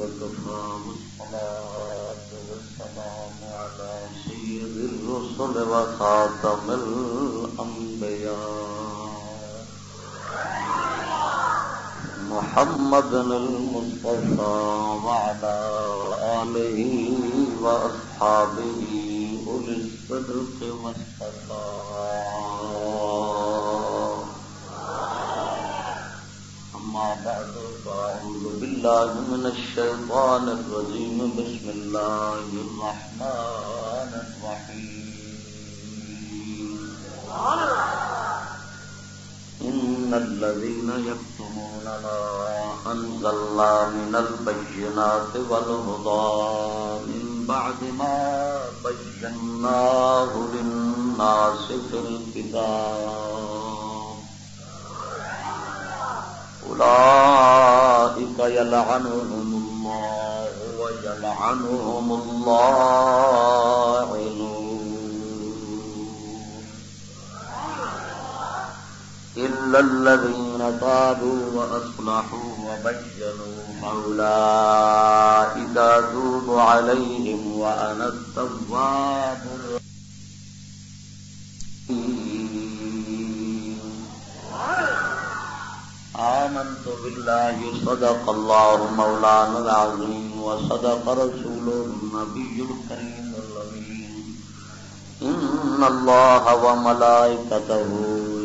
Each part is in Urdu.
والصلاة والسلام على سيد الرسل وخاتم الأنبياء. محمد المصطفى وعلى آله وأصحابه أولي الصدق والصلاة. أما بعد فأعوذ بالله من الشيطان الرجيم. بسم الله الرحمن الرحيم. إن الذين يكتمون ما أنزلنا من البينات والهدى من بعد ما بيناه للناس في الكتاب. أولئك يلعنهم الله ويلعنهم اللاعنون إلا الذين تابوا وأصلحوا وبينوا فأولئك أتوب عليهم وأنا التواب الرحيم. آمنت بالله صدق الله مولانا العظيم وصدق رسوله النبي الكريم الأمين. إن الله وملائكته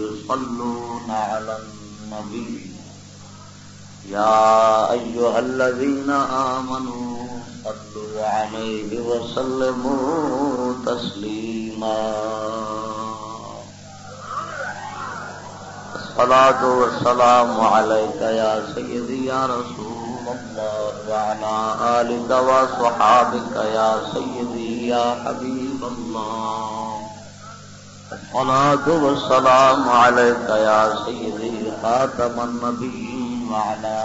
يصلون على النبي. يا أيها الذين آمنوا صلوا عليه وسلموا تسليما. الصلاة والسلام عليك يا سيدي يا رسول الله وعلى آلك وصحابك يا سيدي يا حبيب الله. الصلاة والسلام عليك يا سيدي خاتم النبيين وعلى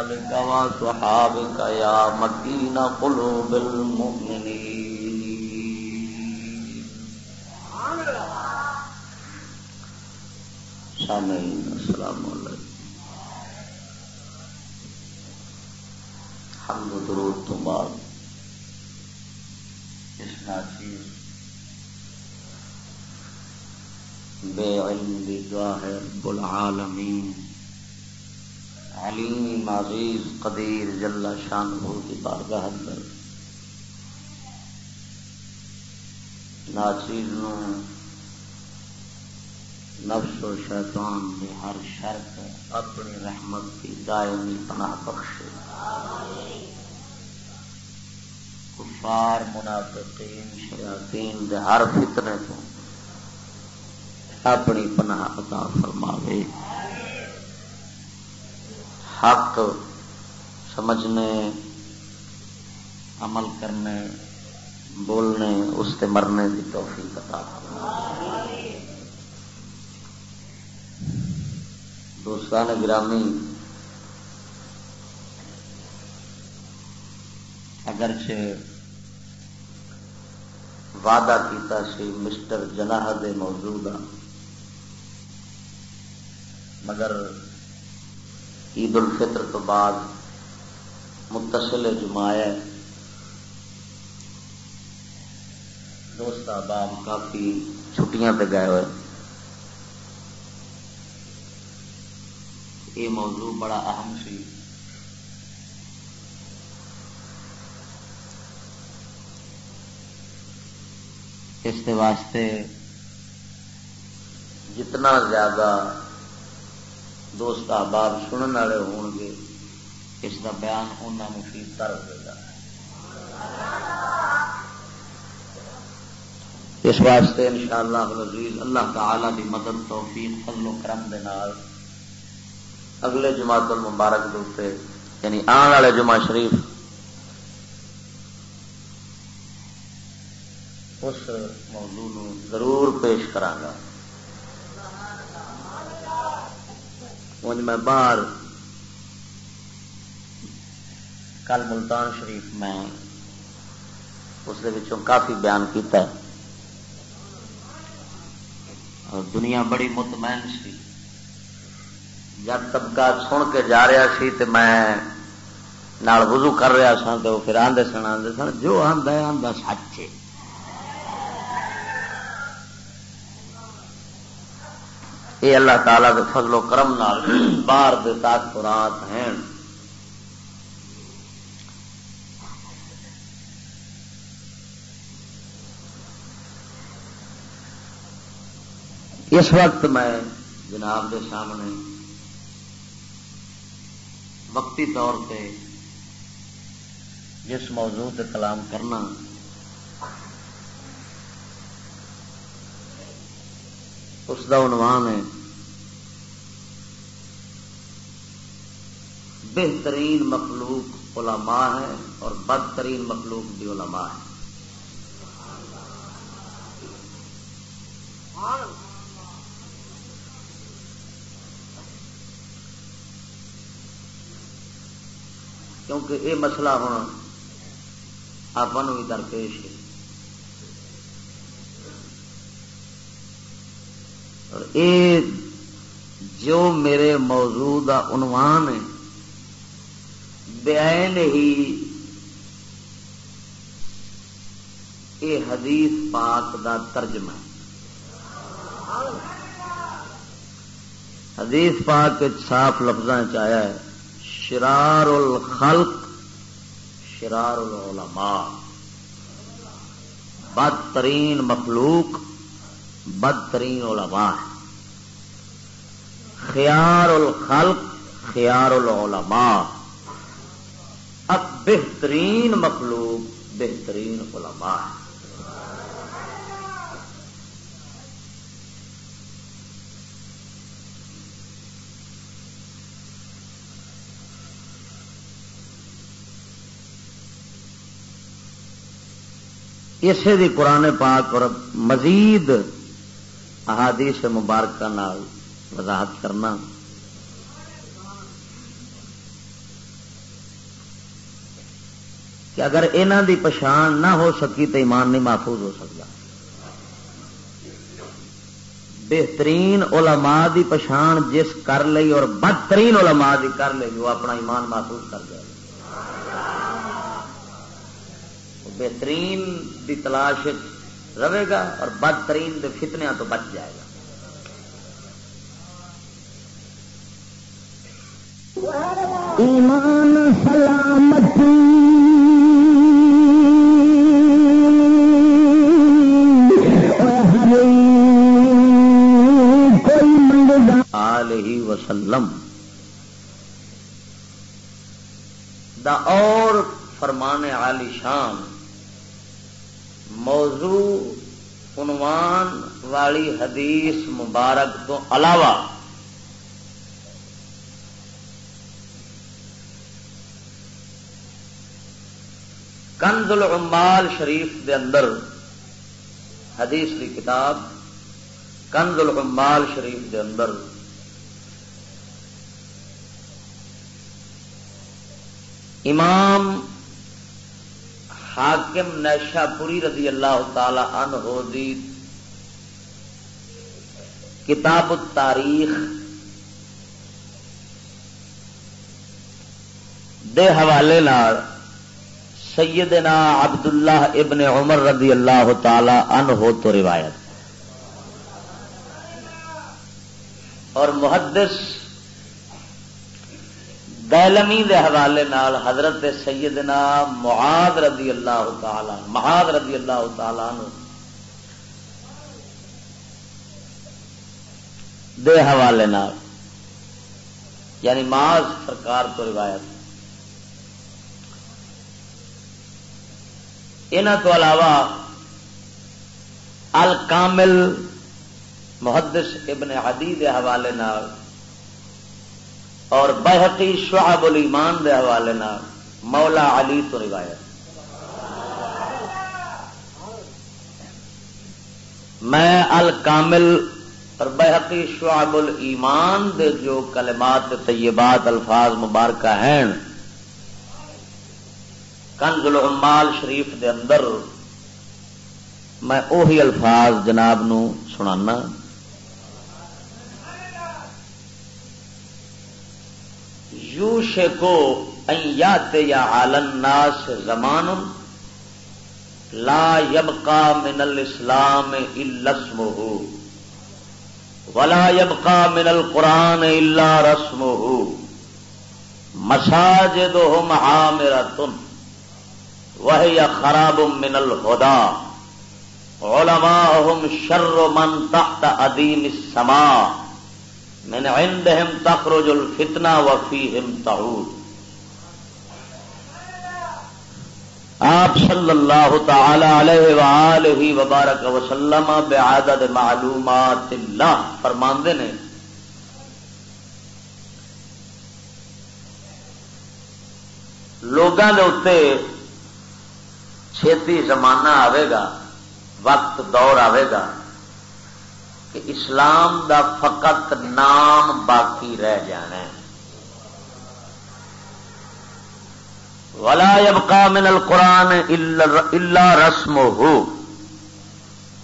آلك وصحابك يا مكين قلوب المؤمنين. سامعین السلام علیکم. حمد و درود تو بعد اس ناچیز بے علم دی رب العالمین علیم عزیز قدیر جل شان ہو کی بارگاہ اندر ناچیز نو نفس و شیطان میں ہر شرط اپنی رحمت کی دائمی پناہ بخشے۔ کفار، منافقین، شیاطین دے ہر فتنے تو اپنی پناہ عطا فرماوے۔ حق سمجھنے، عمل کرنے، بولنے، اس سے مرنے کی توفیق عطا فرماوے۔ دوستان گرامی اگرچہ وعدہ کیتا سی مسٹر جناح دے موجود مگر عید الفطر تو بعد متصل جمایا دوست احباب، کافی چھٹیاں پہ گئے ہوئے۔ یہ موضوع بڑا اہم سی۔ اس واسطے جتنا زیادہ دوست احباب سننے والے ہون گے، اس کا بیان اُنہ مفید تر ہوئے گا۔ اس واسطے انشاءاللہ العزیز اللہ تعالی دی مدد توفیق، فضل و کرم دے نال اگلے جماعت المبارک دوتے یعنی آن والے جمعہ شریف۔ اس موضوع نو ضرور پیش کرانگا میں باہر کل ملتان شریف میں اس وچوں کافی بیان کیتا ہے۔ اور دنیا بڑی مطمئن سی۔ جب طبقہ سن کے جا رہا سی تو میں نال وضو کر رہا سا تو پھر آدھے سن آدھے سن، جو آدھا ہے آدھا سچ ہے یہ اللہ تعالی دے فضل و کرم نال باہر دے تاثرات ہیں۔ اس وقت میں جناب دے سامنے وقتی طور پہ جس موضوع پہ کلام کرنا۔ اس کا عنوان ہے، بہترین مخلوق علماء ہے اور بدترین مخلوق بھی علماء ہے کیونکہ یہ مسئلہ ہونا آپ بھی درپیش ہے۔ اور اے جو میرے موضوع کا عنوان ہے بین ہی یہ حدیث پاک دا ترجمہ۔ ہے حدیث پاک صاف لفظ چیا ہے۔ شرار الخلق، شرار العلماء۔ بدترین مخلوق، بدترین علماء۔ ہے خیار الخلق، خیار العلماء۔ اب بہترین مخلوق، بہترین علماء۔ ہے اسے دی قرآن پاک اور مزید احادیث مبارکہ نال وضاحت کرنا۔ کہ اگر انہوں دی پچھان نہ ہو سکی تو ایمان نہیں محفوظ ہو سکتا۔ بہترین علماء دی پچھان جس کر لی اور بدترین علماء دی کر لے وہ اپنا ایمان محفوظ کر جائے بہترین دی تلاش رہے گا اور بدترین دے فتنیا تو بچ جائے گا۔ ایمان سلامتی آلہ وسلم۔ دا اور فرمان عالی شان۔ موضوع عنوان والی حدیث مبارک تو علاوہ کنز العمال شریف دے اندر حدیث کی کتاب کنز العمال شریف دے اندر امام حاکم نیشا پوری رضی اللہ تعالی عنہ دی کتاب التاریخ دے حوالے نال سیدنا عبداللہ ابن عمر رضی اللہ تعالی عنہ تو روایت اور محدث دیلمی دے حوالے نال حضرت سیدنا معاذ رضی اللہ تعالی محاذ رضی اللہ تعالی دے حوالے نال یعنی معاذ سرکار تو روایت ان تو علاوہ الکامل محدث ابن عدی دے حوالے نال اور بحقی شعب الایمان دے حوالے نال مولا علی تو روایت۔ میں الکامل اور بحقی شعب الایمان دے جو کلمات طیبات الفاظ مبارکہ ہیں، کنز العمال شریف دے اندر میں اوہی الفاظ جناب نو سنانا۔ یو کو یات یا عالن زمان لا یبقا من الاسلام الا اسمه ولا یبقا من القرآن الا رسمه مساجدهم عامرة وهي خراب من الهدى علماءهم شر من تحت ادیم السماء من عندهم تخرج الفتنة وفيهم تعود. آپ صلی اللہ تعالی علیہ وآلہ وبارک وسلم بعدد معلومات اللہ فرماندے نے. لوگوں کے اتنے چھتی زمانہ آئے گا، وقت دور آئے گا کہ اسلام دا فقط نام باقی رہ جانا ہے۔ ولا يبقى من القرآن الا رسم ہو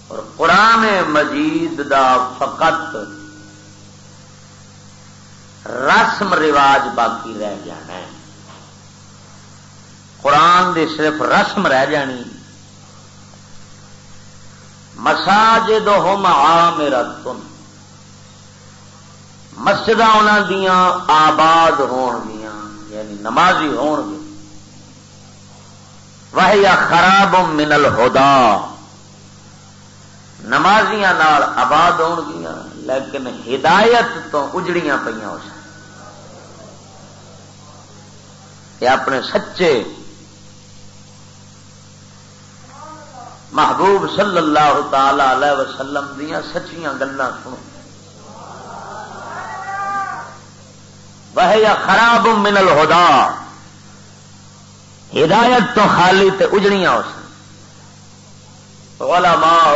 اور قرآن مجید دا فقط رسم رواج باقی رہ جانا ہے۔ قرآن دی صرف رسم رہ جانی۔ مساجد ہوم آ میرا تن مسجد دیا آباد ہون گیا یعنی نمازی ہون گے وہ یا خراب منل ہودا نمازیاں آباد ہون گیا لیکن ہدایت تو اجڑیاں پہ ہو اس اپنے سچے محبوب صلی اللہ تعالی علیہ وسلم دیا سچیاں گلیں سنو۔ وہ یا خراب من الہدا۔ ہدایت تو خالی تے اجڑیاں اس۔ علماء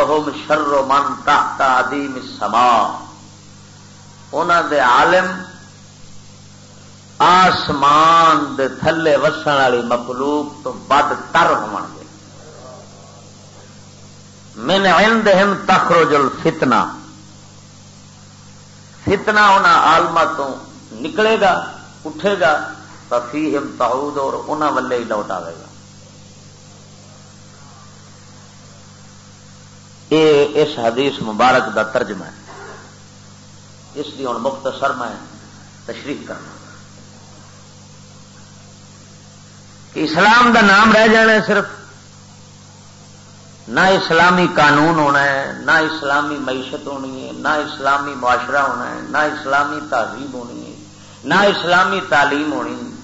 شر من تحت عدیم السماء۔ انہاں دے عالم آسمان دے تھلے وسن والی مخلوق تو بد تر ہون من عندهم تخرج الفتنہ۔ فتنہ انہاں عالمہ تو نکلے گا، اٹھے گا، ففیہم تعود اور انہاں ولے ہی لوٹ آئے گا۔ یہ اس حدیث مبارک دا ترجمہ ہے۔ اس لیے ہوں مختصر میں تشریف کرنا۔ کہ اسلام دا نام رہ جانا ہے صرف۔ نہ اسلامی قانون ہونا ہے، نہ اسلامی معیشت ہونی ہے، نہ اسلامی معاشرہ ہونا ہے، نہ اسلامی تہذیب ہونی ہے، نہ اسلامی تعلیم ہونی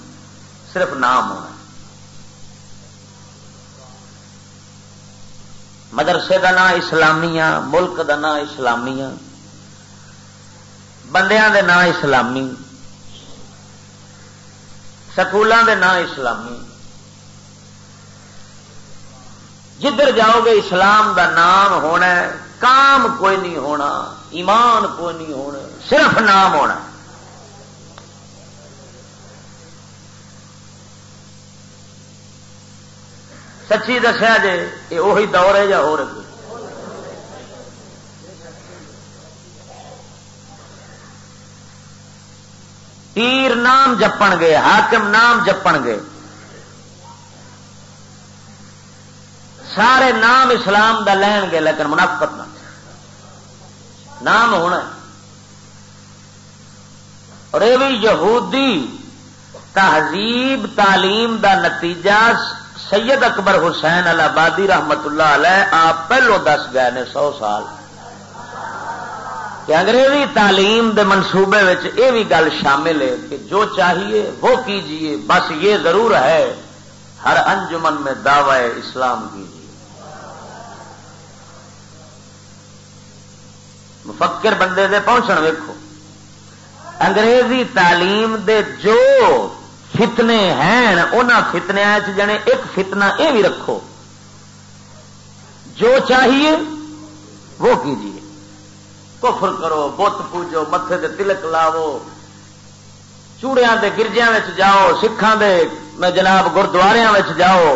صرف نام ہونا ہے۔ مدرسے کا نام اسلامیہ، ملک کا نام اسلامیہ، بندیاں دے نام اسلامی سکولوں دے نام اسلامی۔ جدھر جاؤ گے اسلام دا نام ہونا ہے، کام کوئی نہیں ہونا، ایمان کوئی نہیں ہونا، صرف نام ہونا۔ سچی دسیا جی یہ وہی دور ہے یا ہو رہے پیر نام جپن گے حاکم نام جپن گے سارے نام اسلام دا لین گے، لیکن منافقت نہ نام ہونا اور یہ بھی یہودی تہذیب، تعلیم دا نتیجہ سید اکبر حسین آبادی رحمت اللہ علیہ آپ پہلو دس گئے نے سو سال۔ کہ انگریزی تعلیم دے منصوبے یہ بھی گل شامل ہے کہ جو چاہیے وہ کیجیے، بس یہ ضرور ہے، ہر انجمن میں دعوی اسلام کیجیے مفکر بندے دے پہنچن ویکو انگریزی تعلیم دے جو فتنے ہیں ان فتنیا جنے ایک فتنہ یہ بھی رکھو۔ جو چاہیے وہ کیجیے۔ کفر کرو، بت پوجو متے دے تلک لاو چوڑیاں دے گرجیا جاؤ سکھان دے، میں جناب گردوارے جاؤ۔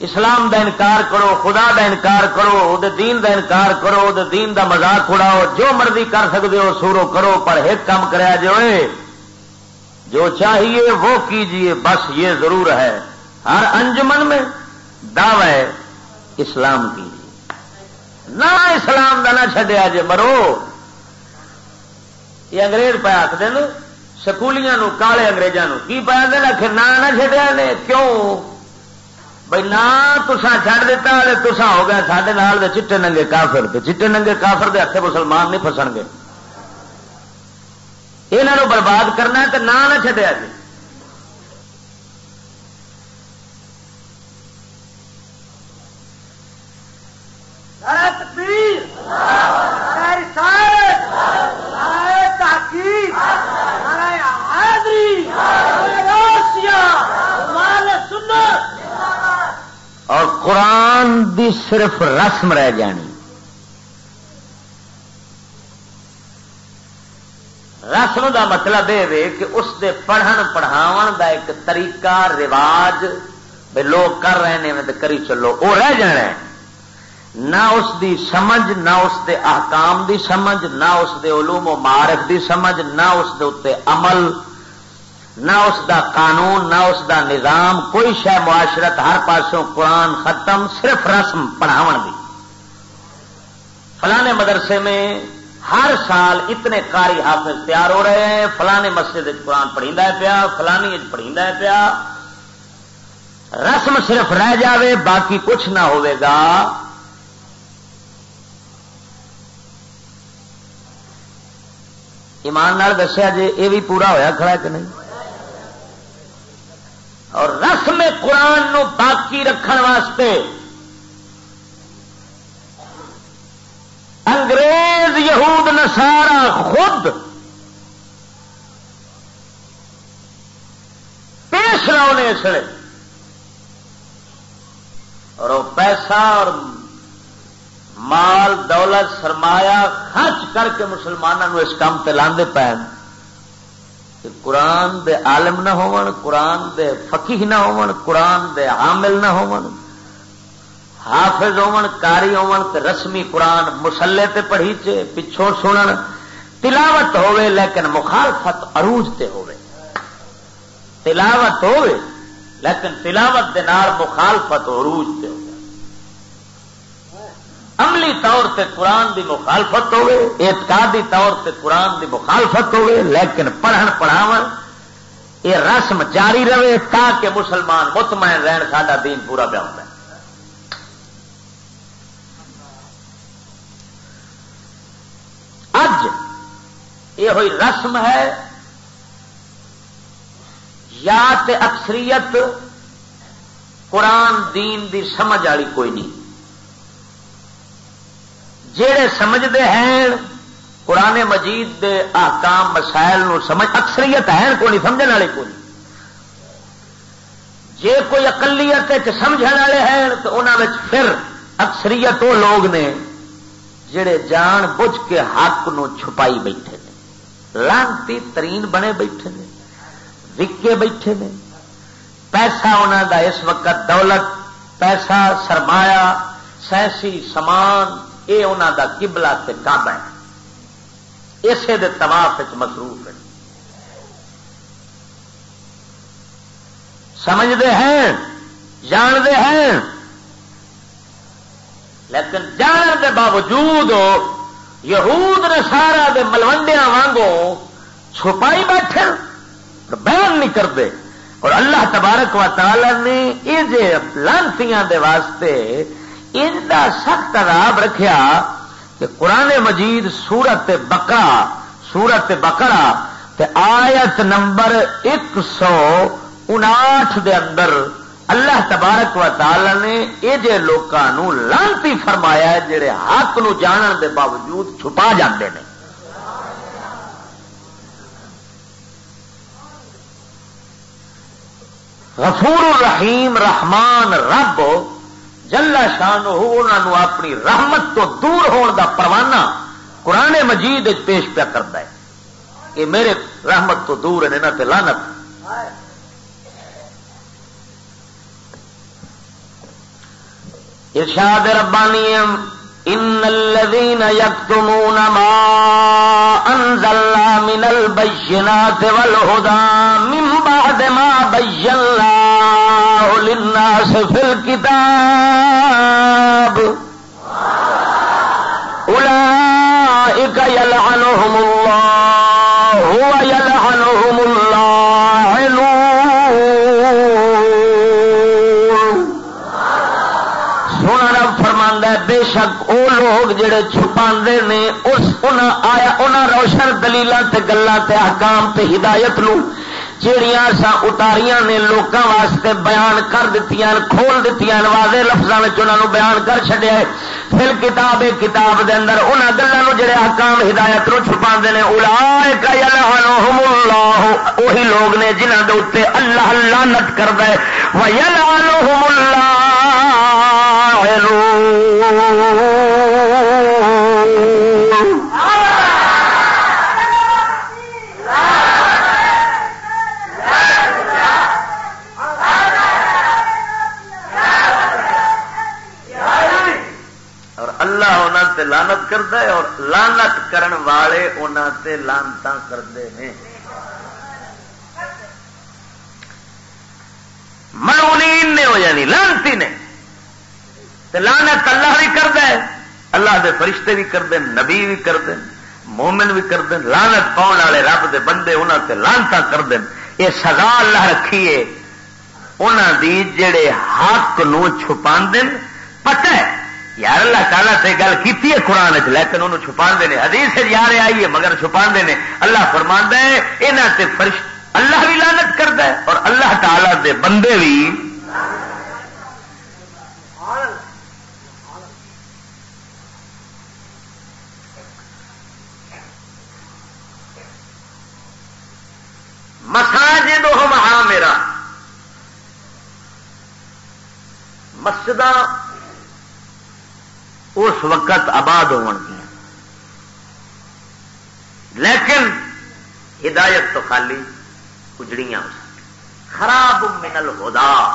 اسلام دا انکار کرو، خدا دا انکار کرو وہ دین دا انکار کرو وہ دین دا مزاق اڑاؤ، جو مرضی کر سکتے ہو، سورو کرو، پر ایک کام کریا جو جو چاہیے وہ کیجیے، بس یہ ضرور ہے۔ ہر انجمن میں دعوی اسلام کیجیے نہ اسلام کا نہ چڈیا جے مرو۔ یہ انگریز پہ آخ دین سکولیاں کالے اگریزوں کی پہ آخر نہ نہ چڈیا نے کیوں؟ بھائی نہ تسان چڑھ دیتا تسا ہو گیا سارے نال چٹے ننگے کافر چٹے ننگے کافر دے ہاتھ مسلمان نہیں فسن گے۔ یہ برباد کرنا تو نہ نہ چڈیا جی۔ اور قرآن دی صرف رسم رہ جانی۔ رسم دا مطلب یہ کہ اس دے پڑھن پڑھاو دا ایک طریقہ، رواج لوگ کر رہے ہیں کری چلو وہ رہ جانا ہے۔ نہ اس دی سمجھ، نہ اس دے احکام دی سمجھ، نہ اس دے علوم و معارف دی سمجھ، نہ اس دے عمل نہ اس دا قانون، نہ اس دا نظام، کوئی شہ معاشرت ہر پاسوں قرآن ختم، صرف رسم پڑھاو دی۔ فلانے مدرسے میں ہر سال اتنے کاری حافظ تیار ہو رہے ہیں، فلانے مسجد قرآن پڑھی پیا، فلانی پڑھی پیا۔ رسم صرف رہ جاوے، باقی کچھ نہ ہوئے گا۔ ایمان دسیا جی یہ بھی پورا ہوا کھڑا کہ نہیں؟ اور رسم قرآن نو باقی رکھن واسطے انگریز، یہود نسارا خود پیش رہا انہیں اس اور وہ پیسہ اور مال، دولت، سرمایہ خرچ کر کے مسلمانوں اس کام تے لاندے پے کہ قرآن دے عالم نہ ہون، قرآن دے فقیح نہ ہون، قرآن دے عامل نہ ہون، حافظ ہون کاری ہون، تے رسمی قرآن مسلے تے پڑھی چے، پچھوں سنن، تلاوت ہوئے لیکن مخالفت عروج تے ہوئے تلاوت ہوئے لیکن تلاوت دے نال مخالفت عروج تے ہوئے عملی طور سے قرآن دی مخالفت ہوئے اعتقادی طور سے قرآن دی مخالفت ہوئے لیکن پڑھن پڑھاو یہ رسم جاری رہے تاکہ مسلمان مطمئن رہن، ساڈا دین پورا پیا ہوتا ہے اج یہ ہوئی رسم ہے، یا تے اکثریت قرآن دین دی سمجھ والی کوئی نہیں۔ جہے سمجھتے ہیں، قرآن مجید دے آکام مسائل نو سمجھ، اکثریت ہے کو نہیں سمجھنے والے کو نہیں۔ جے کوئی اقلیت سمجھ والے ہیں، تو انہوں پھر اکثریت وہ لوگ نے جڑے جان بوجھ کے حق نو چھپائی بیٹھے نے۔ لانتی ترین بنے بیٹھے نے، وکے بیٹھے نے۔ پیسہ انہوں دا اس وقت دولت، پیسہ سرمایہ، سیاسی سامان یہ انہوں کا کبلا سے کب ہے۔ اسے دے تباف مصروف ہے۔ سمجھتے ہیں؟ جانتے ہیں؟ لیکن جان کے باوجود یہود نے سارا دے ملوڈیا وانگو چھپائی بیٹھے بیان نہیں کرتے۔ اور اللہ تبارک و تعالی نے یہ لانتیاں دے واسطے ان کا سخت عذاب رکھیا کہ قرآن مجید سورت بکرا سورت بکرا آیت نمبر ایک سو انٹھ دے اندر اللہ تبارک و تعالی نے یہ جے لوگوں لانتی فرمایا جڑے حق نو جانن دے باوجود چھپا جاندے ہیں غفور الرحیم، رحمان، رب جلا شان انہوں اپنی رحمت تو دور ہون دا پروانہ قرآن مجید پیش پیا کرتا ہے۔ کہ میرے رحمت تو دور ہے تے لانت ارشاد ربانی ان الذين يكتمون ما انزلنا من البينات والهدى من بعد ما بينا للناس في الكتاب. أولئك يلعنهم الله ويلعنهم اللاعنون. سونا رب فرماندا ہے، بے شک او لوگ جڑے چھپا نے، اس انہاں آیا، انہاں روشن دلیلاں تے گلاں تے احکام تے ہدایت نو جیڑیاں سا اتاریاں نے لوکاں واسطے بیان کر دیتی کھول دیتی واضح لفظوں میں انہوں بیان کر چڈیا ہے۔ پھر کتاب کتاب دے اندر انہوں گلوں جڑے حکام ہدایت نو چھپا نے اللہ۔ وہی لوگ نے جنہوں کے اتنے اللہ لانت کرد ہے۔ تے لانت کرتا ہے اور لانت کرن والے انہوں تے لانتا کرتے ہیں۔ منونین نے ہو جانی یعنی لانتی نے تے لانت اللہ بھی کرتا ہے۔ اللہ دے فرشتے بھی کرتے نبی بھی کرتے مومن بھی کرتے لانت پاؤن والے رب دے بندے انہوں تے لانتا کرتے یہ سزا اللہ رکھیے۔ انہوں دی جڑے حق نو چھپا پتہ ہے۔ یار اللہ تعالیٰ سے گل کی ہے قرآن چ لیکن انہوں چھپا دے حدیث یار آئی ہے، مگر چھپا دے اللہ فرما ہے یہاں سے فرش، اللہ بھی لانت کرتا ہے، اور اللہ تعالی دے بندے بھی مساجد ہاں میرا۔ مسجد اس وقت آباد ہو لیکن ہدایت تو خالی اجڑیاں۔ خراب منل ہودا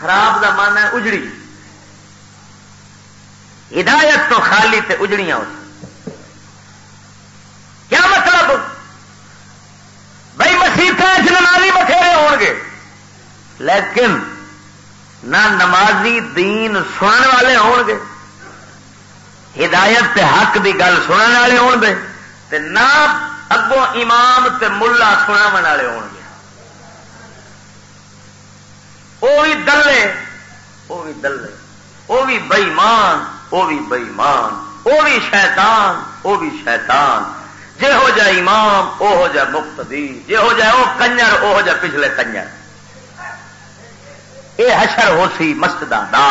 خراب کا من ہے اجڑی۔ ہدایت تو خالی تے اجڑیاں۔ ہو کیا مطلب؟ بھائی مسیح نمازی بتھیرے ہو گے۔ لیکن نہ نمازی دین سنن والے ہون گے۔ ہدایت تے حق دی گل سنن والے ہون گے تے نہ اگوں امام تے ملا سنا والے ہون گے۔ وہ بھی دلے وہ بھی دلے۔ وہ بھی بئیمان وہ بھی بئیمان۔ وہ بھی شیطان وہ بھی شیطان۔ جے ہو جائے امام وہ ہو جائے مقتدی۔ جے ہو جائے وہ کنجر وہ ہو جائے پچھلے کنجر۔ یہ حشر ہو سی مسجد دا۔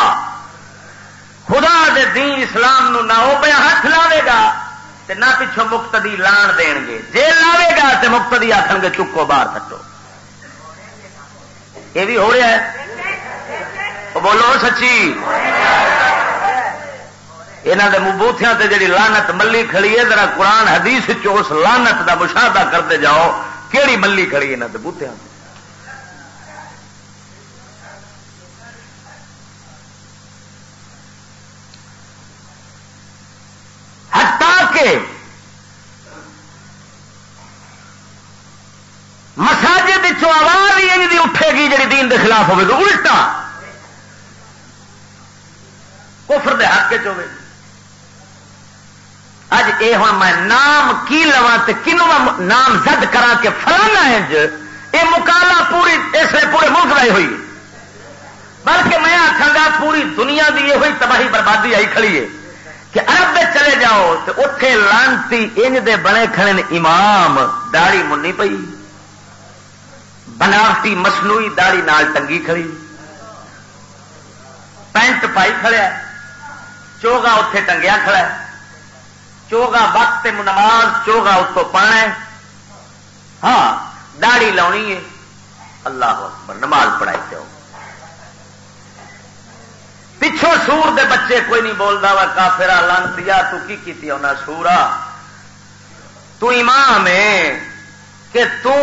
خدا دے دین اسلام نو نہ ہو پہ ہاتھ لاوے گا تے نہ پچھوں مقتدی لان دین گے۔ جے لاوے گا تے مقتدی آخر گے چکو باہر کٹو۔ یہ بھی ہو رہا ہے۔ بولو سچی۔ یہاں کے مبوتیا تے جی لانت ملی کھڑی ہے، ذرا قرآن حدیث اس لانت دا مشاہدہ کرتے جاؤ۔ کہڑی ملی کھڑی یہاں کے بوتیا کے مساجد آواز ہی دی اٹھے گی جی دین دے خلاف ہوگی الٹا۔ کفر دے حق چ اج اے ہوں میں نام کی لوا کنو نام زد کرا کے فلانا جی، انج یہ مکالا پوری اس لیے پورے ملک رہی ہوئی۔ بلکہ میں آخا گا پوری دنیا کی یہ ہوئی تباہی بربادی آئی کھڑی ہے۔ کہ ارب چلے جاؤ تو اتے لانتی انج دے بنے کھڑے امام داڑی منی پئی۔ بناوٹی مصنوعی داڑی نال ٹنگی کھڑی۔ پینٹ پائی کھڑیا۔ چوگا اتے ٹنگیا کھڑا۔ چوگا وقت نماز چوگا اتو پانا ہاں داڑی لاؤنی ہے۔ اللہ اکبر، نماز پڑھائی جاؤ پچھوں سور دے بچے کوئی نہیں بولتا وا کافرا لانتیا تو کی کیتی انہیں سورا تو امام ہے کہ تو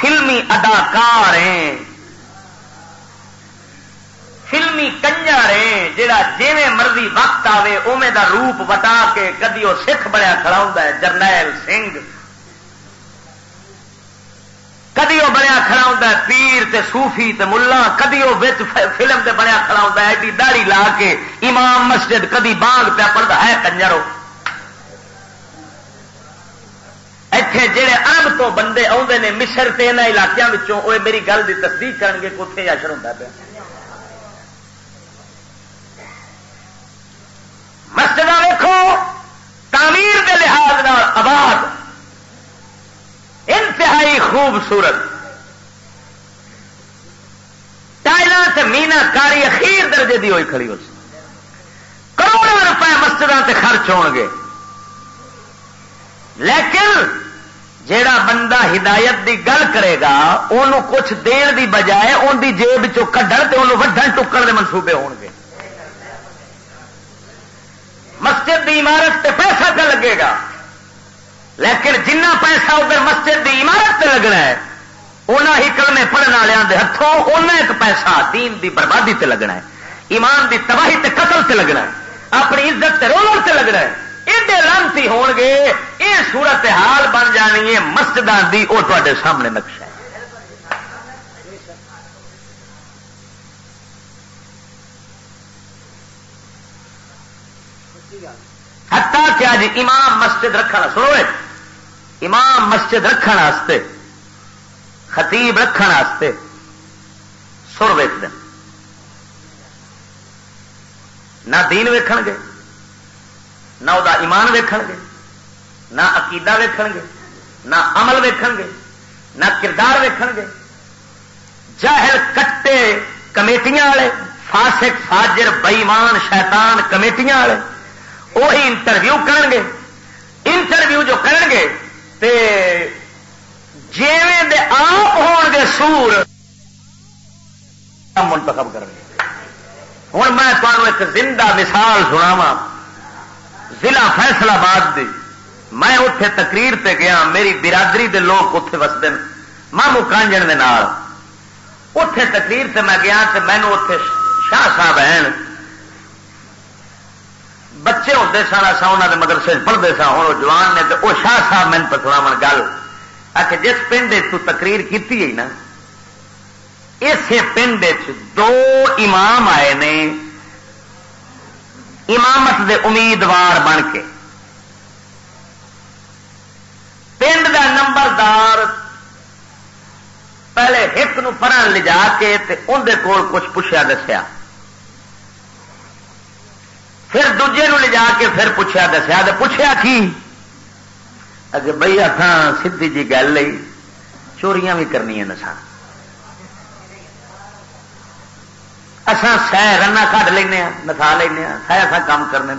فلمی اداکار ہے فلمی کنجر ہے جہا جیویں مرضی وقت آئے اوے دا روپ بتا کے کدی وہ سکھ بڑا کھڑا ہے، جرنیل سنگھ۔ کدی وہ بنیا کھڑا ہوتا ہے، پیر تے صوفی تے ملا کدی وہ فلم تے بنیا کھڑا ہوتا ہے، ایڈی داڑی لا کے امام مسجد کدی بانگ پیا پڑتا ہے، کنجرو۔ اتے جہے ارب تو بندے آتے ہیں مصر تے ان علاقوں وہ میری گل کی تصدیق کریں گے کتنے اشر ہوتا پیا۔ مسجد ویکو تعمیر کے لحاظ آباد۔ انتہائی خوبصورت ٹائل سے مینا کاری اخیر درجے دی ہوئی کھڑی ہو کروڑوں روپے مسجد سے خرچ ہو گے۔ لیکن جیڑا بندہ ہدایت دی گل کرے گا انہوں کچھ دین دی بجائے ان دی جیب کڈن تو انہوں وڈن ٹکڑ دے منصوبے ہون گے۔ مسجد دی عمارت تے پیسہ کا لگے گا؟ لیکن جنہ پیسہ ادھر مسجد دی عمارت تے لگنا ہے انہیں ہی کلمے پڑھنے والوں کے ہاتھوں اُنہ ایک پیسہ دین دی بربادی تے لگنا ہے، ایمان دی تباہی تے قتل تے لگنا ہے، اپنی عزت تے رولر تے لگنا ہے۔ ایڈے لانتی ہو گے یہ صورت حال بن جانی ہے مسجد کی وہ تے سامنے نقشہ ہے۔ ہتا کیا جی امام مسجد رکھنا سنو۔ امام مسجد رکھنے خطیب رکھنے سر ویک دین نہ دین ویکھن گے، نہ وہ ایمان ویکھن گے، نہ عقیدہ ویکھن گے، نہ عمل ویکھن گے، نہ کردار ویکھن گے۔ جاہل کٹے کمیٹیاں والے، فاسق، فاجر، بئیمان، شیطان کمیٹیاں والے وہی انٹرویو کرن گے انٹرویو جو کرن گے تے جیویں دے آپ ہون گے سور منتخب کریں گے ہوں میں تمہیں ایک زندہ مثال سناوا ضلع فیصلہ باد دی۔ میں اتے تقریر تے گیا، میری برادری دے لوگ اتے وستے مامو کانجن دے نال۔ اتے تقریر تے میں گیا تے مینو اتے شاہ صاحب ہیں۔ بچے ہوتے سن اصا انہوں نے مدرسے پڑھتے سا ہوں جوان نے تو وہ شاہ صاحب میں پسنا گل۔ آ جس پنڈ تقریر کی نا اسی پنڈ دو امام آئے نے، امامت دے امیدوار بن کے۔ پنڈ دا نمبردار پہلے ایک نو پڑھن لے جا کے اندر کول کچھ پوچھا دسیا۔ پھر دجے نو لے جا کے پھر پوچھا دسیا تو پوچھا کی؟ اگے بھائی اتنا سیدھی جی گل چوریاں بھی کرنی نسان اسان سہ رنا کٹ لینا نسا لینا سہ ایسا کام کرنے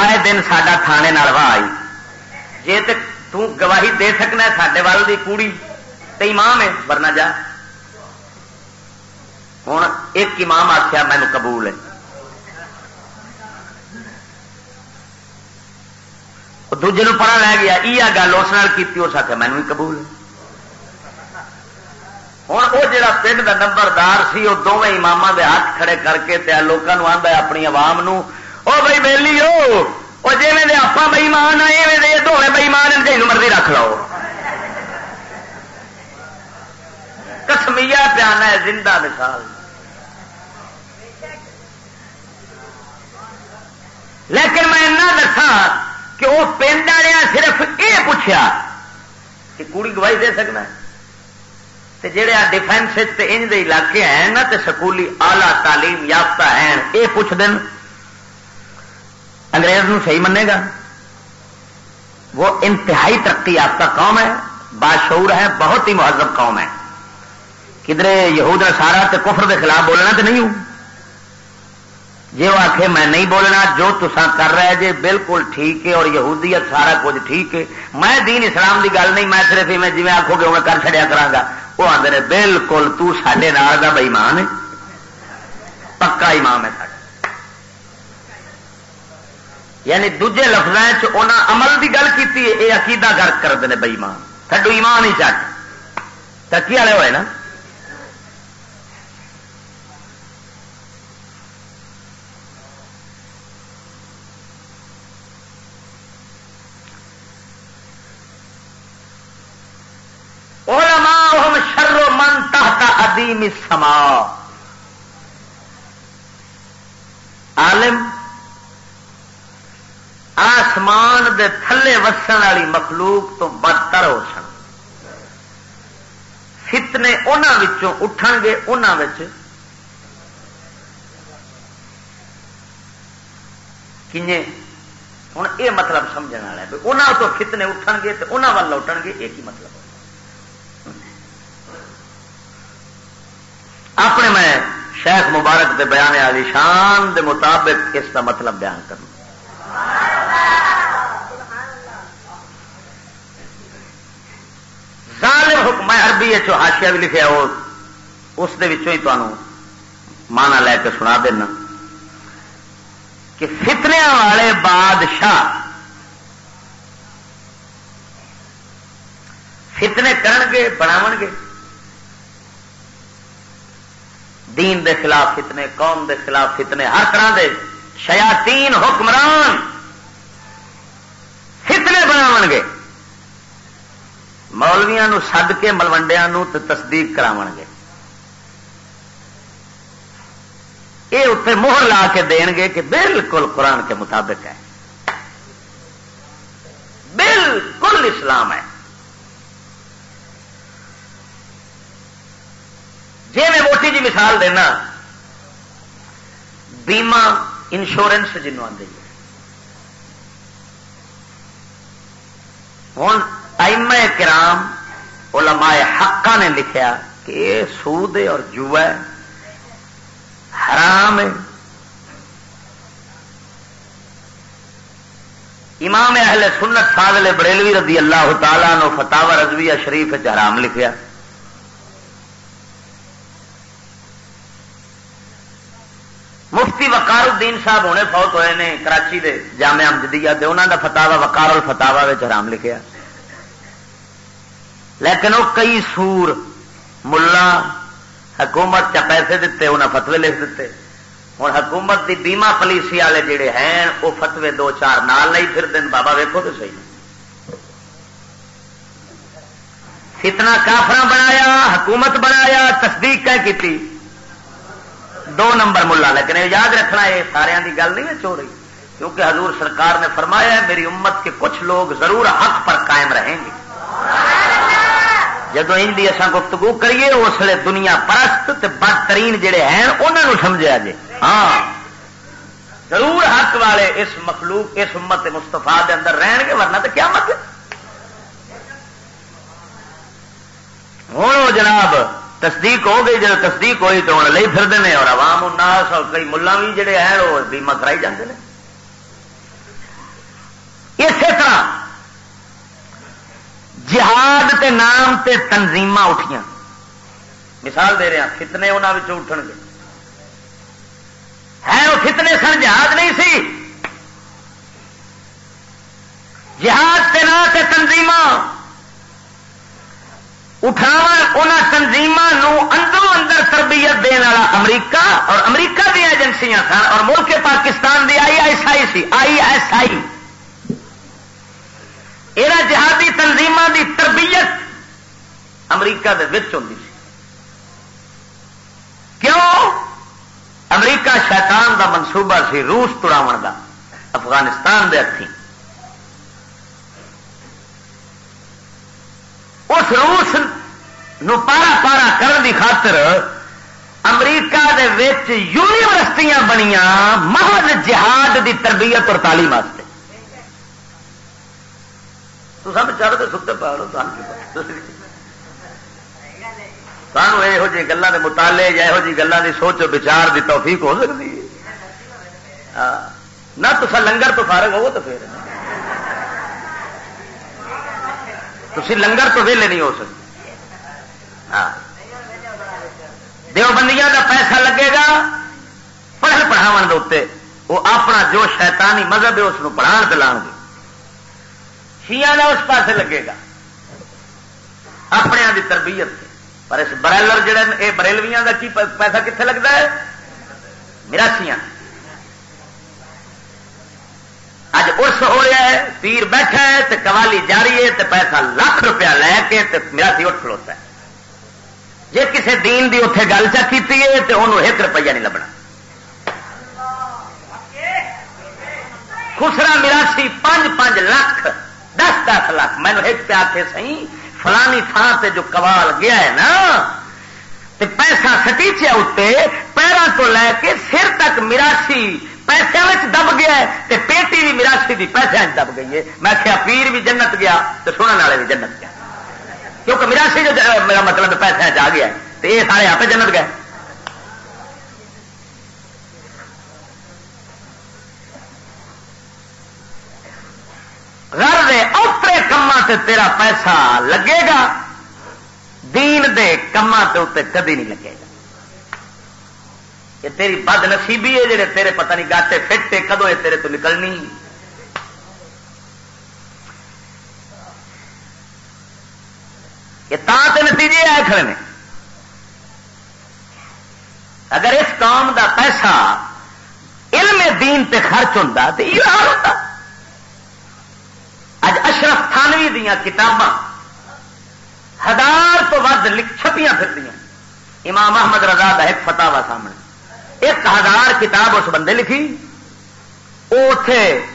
آئے دن سڈا تھانے واہ آئی۔ جی تو گواہی دے سکنا سڈے وال کی کوڑی تو امام ہے، ورنہ جا۔ ہوں ایک امام آخیا مینو قبول ہے۔ دوجے نو پڑھا لے گیا یہ گل اس کی اس آخیا مینو بھی قبول ہوں وہ جا پنڈ کا نمبردار سی وہ دونوں امام کے ہاتھ کھڑے کر کے لوگوں آدھا اپنی عوام نو او بھائی بہلی ہو جی میں آپ بئیمان آئے دونوں بئیمان جی مرضی رکھ لو۔ کسمیا پیانا ہے، زندہ مثال۔ لیکن میں دسا کہ وہ پنڈ والے صرف یہ پوچھا کہ کوڑی گواہی دے سکنا ہے۔ جہے ڈیفینس ان علاقے ہیں نا تے سکولی آلہ تعلیم یافتہ ہیں، یہ پوچھ دین۔ انگریز نو صحیح منے گا۔ وہ انتہائی ترقی یافتہ قوم ہے، باشعور ہے، بہت ہی مہذب قوم ہے۔ کدھر یہود سارا تے کفر دے خلاف بولنا تو نہیں ہوں؟ جی وہ آخے میں نہیں بولنا، جو تسا کر رہے جے، بالکل ٹھیک ہے اور یہودیت سارا کچھ ٹھیک ہے۔ میں دین اسلام دی گل نہیں، میں صرف میں جی آخو گے میں کر چڑیا کرا وہ آدھے بالکل تے نال کا بئیمان ہے۔ پکا امام ہے یعنی دجے لفظ عمل کی گل کی یہ عقیدہ گرک کرتے ہیں بئیمان تھڈو ایمان ہی چٹ ترقی والے ہوئے نا حکیم سما عالم آسمان دے تھلے وسن والی مخلوق تو بدتر ہو سن۔ فتنے انہوں اٹھن گے انہوں کنے ہوں یہ مطلب سمجھنے والا ہے انہوں تو فتنے اٹھن گے تو انہوں وال لوٹن گے یہ کی مطلب۔ اپنے میں شیخ مبارک دے بیان والی شان دے مطابق اس کا مطلب بیان کرنا ظالم حکم میں عربی ہاشیا بھی لکھا وہ اس ہی تمہوں مانا لے کے سنا دینا۔ کہ فتنیا والے بادشاہ، فتنے گے بناو گے۔ دین دے خلاف فتنے، قوم دے خلاف فتنے، ہر طرح دے شیاطین حکمران فتنے بناو گے۔ مولویا سد کے ملوڈیا تصدیق کرا گے یہ اتنے موہر لا کے دین گے کہ بالکل قرآن کے مطابق ہے بالکل اسلام ہے جی میں موٹی جی مثال دینا بیمہ انشورنس جنوب آدھے ہوں ٹائم کرام علماء حقا نے لکھیا کہ یہ سود ہے اور جو ہے، حرام ہے۔ امام اہل سنت فاضل بریلوی رضی اللہ تعالیٰ نو فتح رضویہ شریف حرام لکھیا۔ مفتی وقار الدین صاحب ہونے فوت ہوئے نے کراچی دے جامع امجدیا انہوں کا فتوا وقار الفتاوا حرام لکھیا۔ لیکن وہ کئی سور ملا، حکومت چ پیسے دیتے انہیں فتوے لکھ دیتے ہوں حکومت دی بیمہ پالیسی والے جڑے ہیں، وہ فتوے دو چار نال نہیں پھر دن بابا ویکو تو صحیح۔ اتنا کافر بنایا، حکومت بنایا، تصدیق کی دو نمبر ملا، لیکن یاد رکھنا یہ سارے کی گل نہیں ہو رہی۔ کیونکہ حضور سرکار نے فرمایا ہے، میری امت کے کچھ لوگ ضرور حق پر قائم رہیں گے۔ جب ان کی اصا گفتگو کریے، اس لیے دنیا پرست بدترین جڑے ہیں انہوں سمجھا جی ہاں۔ ضرور حق والے اس مخلوق، اس امت مستفا کے اندر رہن گے، ورنہ تو کیا مت ہوں جناب، تصدیق ہو گئی جب تصدیق ہوئی تو ہوں لے پھرتے ہیں اور عوام الناس اور کئی ملا بھی جڑے ہیں، وہ بیمہ کرائی جاتے ہیں اسی طرح جہاد تے نام تے تنظیم اٹھیاں۔ مثال دے رہا فتنے انہوں اٹھن گے۔ ہے، وہ فتنے سن، جہاد نہیں سی۔ جہاد کے نام سے تنظیم اٹھاو ان تنظیم اندروں اندر تربیت دن والا امریکہ اور امریکہ دیا ایجنسیاں سن اور ملک پاکستان دی I S I C, I S I. یہ جہادی تنظیم دی تربیت امریکہ دے وچ ہوتی سی۔ کیوں؟ امریکہ شیطان دا منصوبہ سی روس تڑاو دا، افغانستان دے ہاتھی اس روس نو پارا پارا کرن دی خاطر امریکہ دے وچ یونیورسٹیاں بنیاں، محض جہاد دی تربیت اور تعلیم واسطے۔ تو سب چڑھ کے ستے پاڑو سانو یہو جی گلوں کے مطالعے یا یہو جی گلوں کی سوچ بچار کی توفیق ہو سکتی ہے۔ ہاں۔ نہ تو لنگر تو فارغ ہو تو پھر۔ تھی لنگر تو ویلے نہیں ہو سکتے۔ ہاں۔ دیوبندیاں کا پیسہ لگے گا۔ پڑھن پڑھاو وہ اپنا جو شیطانی مذہب ہے اس پڑھا دلان گے۔ شیعہ کا اس پاس لگے گا۔ اپنے کی تربیت پر اس برائلر جڑے یہ بریلویاں کا کی پیسہ کتنے لگتا ہے؟ مراسیاں اج ارس ہو رہا ہے، پیر بیٹھا ہے تو قوالی جاری ہے تو پیسہ لاکھ روپیہ لے کے تو میراسی اٹھ کھلوتا ہے۔ جی کسی دین دی اتے گل چکی تو انہوں ایک روپیہ نہیں لبنا۔ خسرا مراسی پانچ پانچ لاکھ۔ دس دس لاکھ۔ مینو ایک پہ آتے سی فلانی تھان سے جو کمال گیا ہے نا، تے پیسہ سٹیچیا اتنے پیروں تو لے کے سر تک مراسی پیسے دب گیا ہے، تے پیٹی بھی مراسی بھی پیسے دب گئی ہے۔ میں کیا پیر بھی جنت گیا تو سننے والے بھی جنت گیا۔ کیونکہ مراسی جو، میرا مطلب پیسے آ گیا تو یہ سارے آپ جنت گئے۔ گھر دے اوپرے کما تیرا پیسہ لگے گا، دین دے کما اتنے کدی نہیں لگے گا۔ یہ تیری بد نصیبی ہے جڑے تیرے پتہ نہیں گاٹے فٹے کدو یہ تیرے تو نکلنی؟ یہ تے نتیجے آئے کھڑے نے۔ اگر اس قوم دا پیسہ علم دین تے خرچ ہوتا تو یہ حال ہوتا۔ اج اشرف تھانوی دیا کتاباں ہزار تو ود چھپیاں پھر امام محمد رضا کا ایک فتح سامنے۔ ایک ہزار کتاب اس بندے لکھی۔ وہ اتے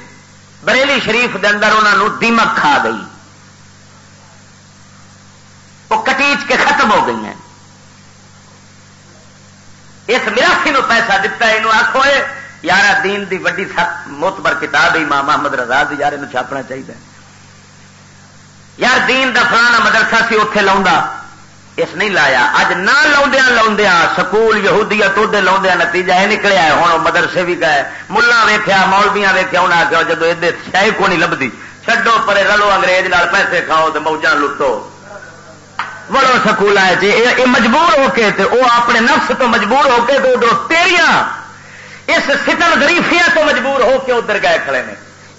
بریلی شریف دے اندر انہوں دیمک کھا گئی۔ وہ کٹیچ کے ختم ہو گئی ہیں۔ اس مراسی نو پیسہ دتا یہ آخو یار دین دی وڈی موتبر کتاب امام محمد رضا دی یار یہ چھاپنا چاہیے یار دین دا فلانا مدرسہ سی اتے لا اس نہیں لایا۔ اج نہ لاؤدیا لاؤدیا سکول یہودیا ٹوڈے لاؤدیا نتیجہ یہ نکلیا ہے۔ ہوں مدرسے بھی گئے۔ ملا ویخیا مولبیاں ویخیا انہیں آخیا جب ادھر شاہی کو نہیں لبھی چڈو پرے رلو انگریز نال پیسے کھاؤ تو موجہ لٹو۔ بڑو سکول آئے جی یہ مجبور ہو کے تے وہ اپنے نفس تو مجبور ہو کے تو تیریاں۔ اس ستم گریفیاں تو مجبور ہو کے ادھر گئے کھڑے نے۔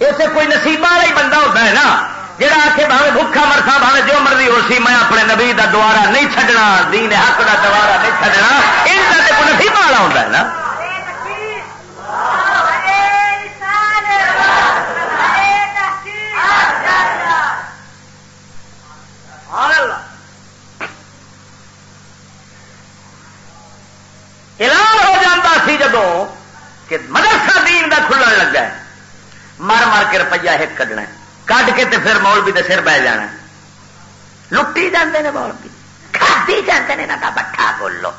اسے کوئی نصیبہ والا ہی بندہ ہوتا ہے نا۔ جہاں آ کے بھاوے بھوکھا مرسا بھاوے جو مرضی ہو سی، میں اپنے نبی دا دوارا نہیں چھڈنا، دین حق دا دوارا نہیں چھڈنا، ان کا تو کوئی نصیب ہوتا ہے نا؟ اعلان ہو جاتا سی جدو کہ مدرسہ دین دا کھلن لگا ہے۔ مر مر کے روپیہ ایک کھڈنا ہے۔ کھ کے تے پھر مولوی دے سر بہ جانا لٹی جاندے نے مولوی۔ کھادی جاندے نے نہ بٹھا بولو۔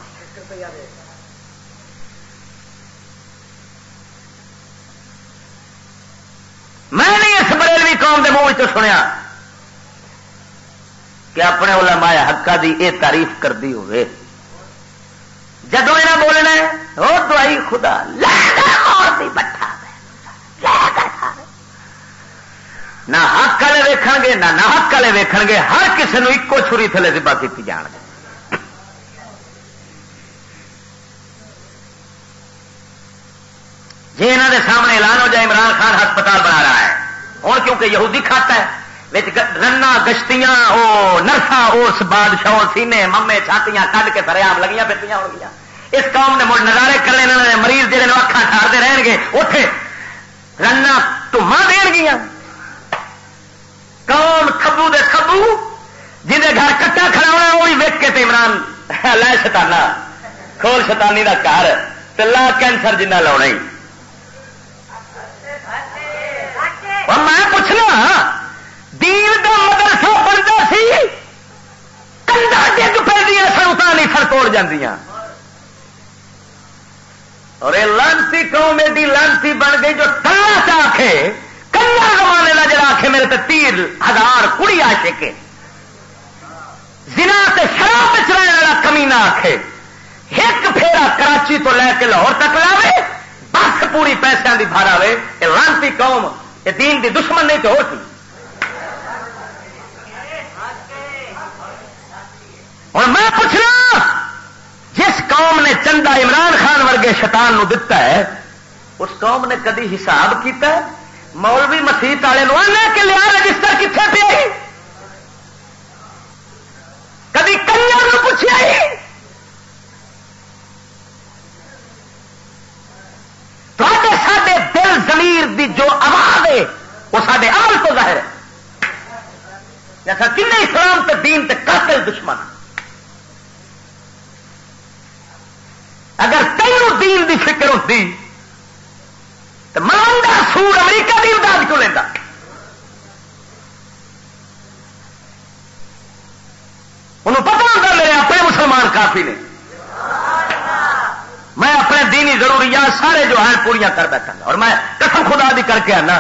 میں نہیں اس بریلوی قوم کے منہ سنیا کہ اپنے علماء حقا دی اے تعریف کرتی ہوئے۔ جدو یہ بولنا ہے وہ دوائی خدا بٹھا نہ حق والے ویکن گے نہ نہ حق والے ویکن گے ہر کسی نے ایکو چھری تھلے دبا کی جان گے جی یہاں کے سامنے اعلان ہو جائے عمران خان ہسپتال بنا رہا ہے، اور کیونکہ یہودی کھاتا ہے رنا، گشتیاں وہ نرسا اس بادشاہ سینے، ممے، چھاتیاں کھ کے سریام لگیاں پہ ہو گیا اس قوم نے مڑ نظارے کرنے مریض جہے اکھان ٹھارتے رہن گے اتے رنا تما دین گیا قوم تھبو دے تھبو جہے گھر کٹا کھڑا ہونا وہ بھی ویک کے عمران لے شتانا کھول شتانی کا گھر لا کینسر جنہ لاؤنا ہی۔ میں پوچھنا، دین کا مدرسہ بنتا سی؟ کنڈا ڈگ جی پہ دیا سڑکیں نہیں سر توڑ جاندیاں۔ اور یہ لانسی قوم ایڈی لانسی بن گئی جو تلا چ آخے کنیا زمانے کا جڑا آخے میرے تیر ہزار کڑی آ کے زنا تے شراب چلانے والا کمی نہ آخے ایک پھیرا کراچی تو لے کے لاہور تک لاوے، بس پوری پیسوں کی بھارا وے یہ لانسی قوم یہ دین دی دشمن نہیں تو ہو سی اور میں پوچھنا، جس قوم نے چندہ عمران خان ورگے شیطان نو دتا ہے، اس قوم نے کدی حساب کیتا ہے؟ مولوی مسیت والے کہ لیا رجسٹر کتنے پہ کدی کنیا پوچھا دل زمیر دی جو آواز ہے وہ سارے عمل تو ظاہر ہے جیسا کن اسلام تے دین تے قاتل دشمن اگر تینوں دین دی فکر ہوتی تو مانگا سور امریکہ کی امداد کیوں لینا انہوں پتا ہوتا میرے اپنے مسلمان کافی نے میں اپنے دینی ضروریات سارے جو ہیں پوریا کر بیٹھا اور میں قسم خدا دی کر کے آنا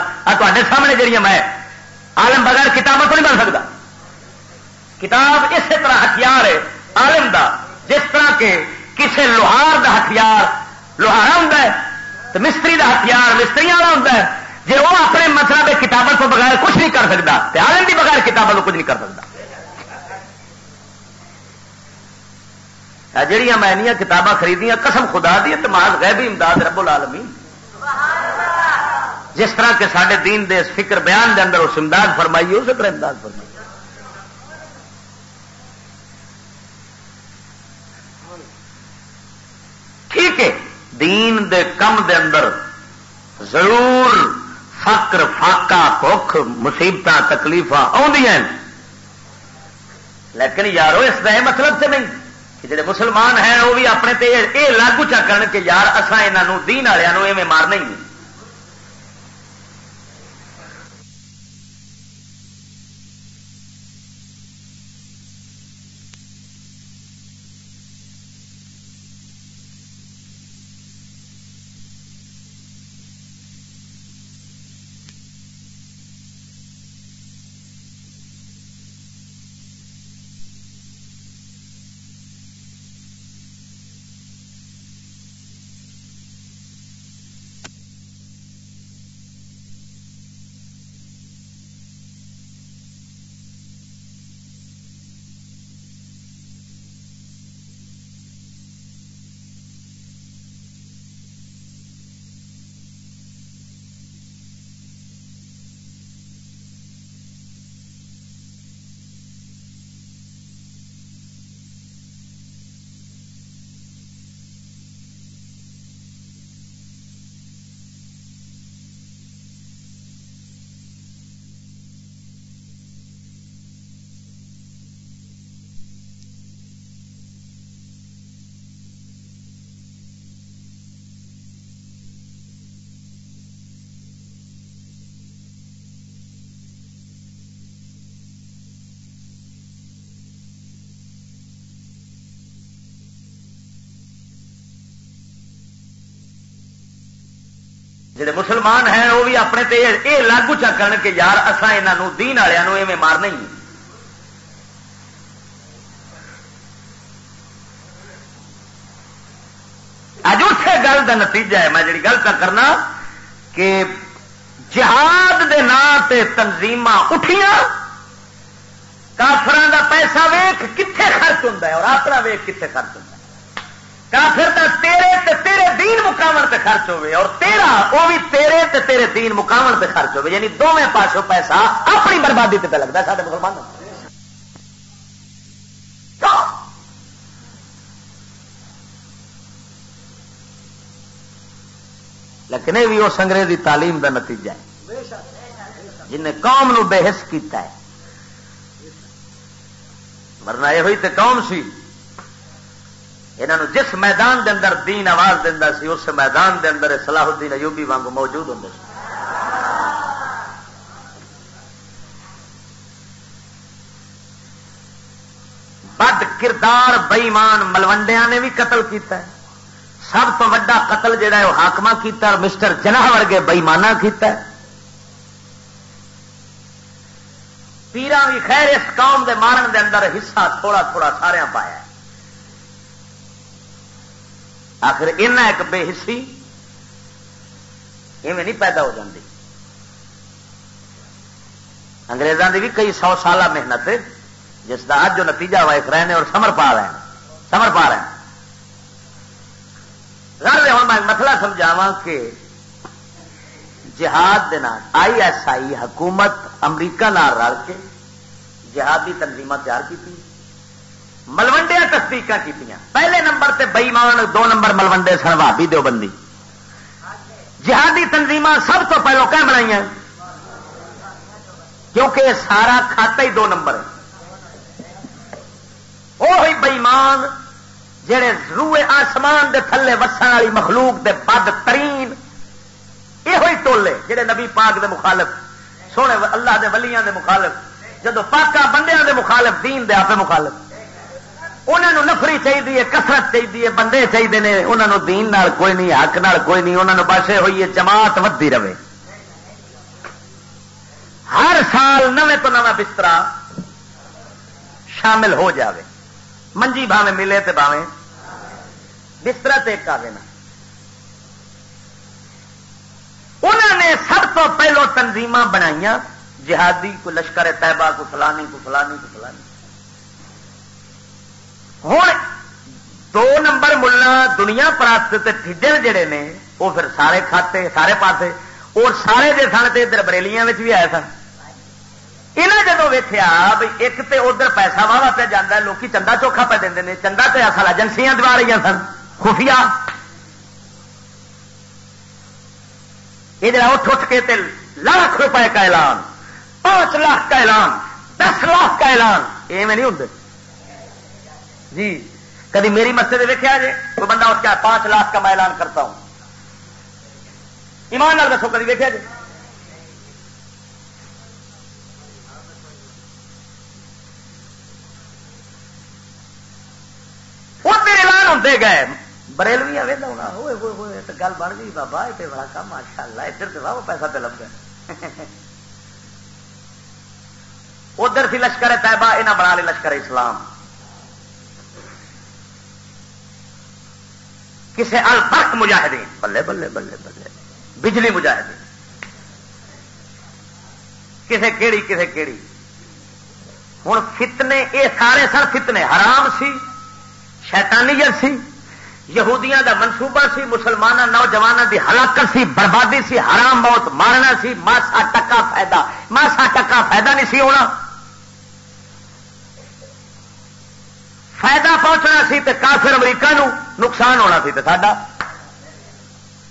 تے سامنے جہیا میں عالم بغیر کتابوں تو نہیں بن سکتا کتاب اسی طرح ہتھیار ہے، عالم دا، جس طرح کے کسی لوہار دا ہتھیار، لوہارا ہوں تو مستری دا ہتھیار مستری والا ہوں جی وہ اپنے مطلب کتابوں کو بغیر کچھ نہیں کر سکتا عالم بھی بغیر کتابوں کو کچھ نہیں کر سکتا جہیا میں کتاباں خریدیاں، قسم خدا دی تماز غیبی بھی امداد رب العالمین۔ جس طرح کے سارے دین دے فکر بیان دے اندر اس امداد فرمائی اسی طرح امداد فرمائی ٹھیک ہے، دین دے کم دے اندر ضرور فقر فاقا بخ مصیبت تکلیف لیکن یارو، اس کا یہ مطلب سے نہیں۔ جڑے مسلمان ہیں وہ بھی اپنے تے یہ لاگو چا کہ یار اصا یہاں دین والوں ایویں مارنا ہی نہیں۔ جڑے مسلمان ہیں وہ بھی اپنے تے یہ لاگو چا کہ یار اصا یہاں دین والوں ایویں مارنا ہی اج اتے گل کا نتیجہ ہے، میں جی گل کا کرنا کہ جہاد دے نام تے تنظیم اٹھیاں کافران دا پیسہ ویخ کتنے خرچ ہوتا ہے اور اپنا ویخ کتنے خرچ ہوتا ہے۔ کافر دا تیرے تے تیرے دین مقامن تے خرچ ہوئے اور تیرا وہ بھی تیرے تے تیرے دین مقامن تے خرچ ہوئے یعنی دونوں پاسوں پیسہ اپنی بربادی تے لگتا ہے سارے مسلمان لیکن یہ بھی اس انگریزی تعلیم دا نتیجہ ہے، جن نے قوم نو بے حس کیتا ہے۔ ورنہ یہ ہوئی تے قوم سی۔ انہوں جس میدان دے اندر دین آواز دینا سی، اس میدان دے اندر صلاح الدین ایوبی وانگ موجود ہوں بد کردار بئیمان ملوڈیا نے بھی قتل کیتا ہے۔ سب تو وا قتل جہا ہے، وہ ہاکما کیا مسٹر جناح ورگے بئیمانہ کیتا ہے۔ پیرا بھی خیر اس قوم دے مارن دے اندر حصہ تھوڑا تھوڑا سارا پایا آخر ایک بے حصی ایویں نہیں پیدا ہو جاتی انگریزوں کی بھی کئی سو سالہ محنت، جس کا اج جو نتیجہ وائف رہے ہیں اور سمر پا رہے ہیں۔ سمر پا رہے ہیں۔ ہوں میں مسئلہ سمجھاوا کہ جہاد آئی ایس آئی حکومت امریکہ نال رل کے جہادی تنظیم تیار کی ملوڈیا تصدیق کی پہلے نمبر تے بئیمان، دو نمبر ملوڈے سن بھابی دو بندی جہادی تنظیم سب تو پہلو کیا بنائی کیونکہ سارا کھاتا ہی دو نمبر ہے۔ وہ ہوئی بئیمان جہے روئے آسمان دے تھلے وسن والی مخلوق دے بد ترین یہ ٹولے جہے نبی پاک دے مخالف، سونے اللہ دے ولیاں دے مخالف جدو پاکا بندیاں دے مخالف، دین دے آپ مخالف۔ انہوں نفری چاہیے کسرت چاہیے بندے چاہیے انہوں دین نال کوئی نہیں، حق نال کوئی نہیں انہوں بس ہوئی ہے جماعت ودی رہے۔ ہر سال نویں تو نواں بستر شامل ہو جاوے۔ منجی بھاوے ملے تو بھاوے بستر ایک آئے نا۔ انہوں نے سب تو پہلو تنظیم بنائی جہادی کو، لشکر طیبہ کو، فلانی کو فلانی کو، فلانی ہوں دو نمبر ملنا دنیا پرست ٹھڈر جڑے نے وہ پھر سارے کھاتے سارے پاسے اور سارے جی سن تو ادھر بریلیاں بھی آئے سن یہاں جدو ویخیا بھائی ایک تو ادھر پیسہ واہ پہ جانا لوگ چندہ چوکھا پہ دیں چندہ تو اصل ایجنسیاں دوا رہی سن خفیہ یہ جڑا اٹھ اٹھ کے تل لاکھ روپے کا اعلان پانچ لاکھ کا اعلان دس لاکھ کا اعلان یہ نہیں ہوں جی کدی میری مسجد دیکھا جی؟ کوئی بندہ اس کا پانچ لاکھ کا میں اعلان کرتا ہوں۔ ایمان نال دسو کدی دیکھا جی؟ اعلان ہوتے گئے۔ بریلوی آئے ہونا، ہوئے ہوئے ہوئے تو گل بن گئی، بابا، یہ بڑا کام ماشاء اللہ ادھر تو واہ پیسہ تو لگ گیا ادھر سی لشکر طیبہ یہاں بنا لی لشکر اسلام کسے الفرق مجاہدین، بلے بلے بلے بلے، بجلی مجاہدین۔ کسے کیڑی کسے کیڑی۔ ہوں فتنے یہ سارے سر فتنے۔ حرام سی، شیطانیت سی، یہودیاں دا منصوبہ سی مسلمانوں نوجوانوں دی ہلاکت سی، بربادی سی، حرام موت، مارنا سی، ماسا ٹکا فائدہ۔ ماسا ٹکا فائدہ نہیں سی ہونا۔ فائدہ پہنچنا سی تے کافر امریکہ نو، نقصان ہونا سی تے ساڈا۔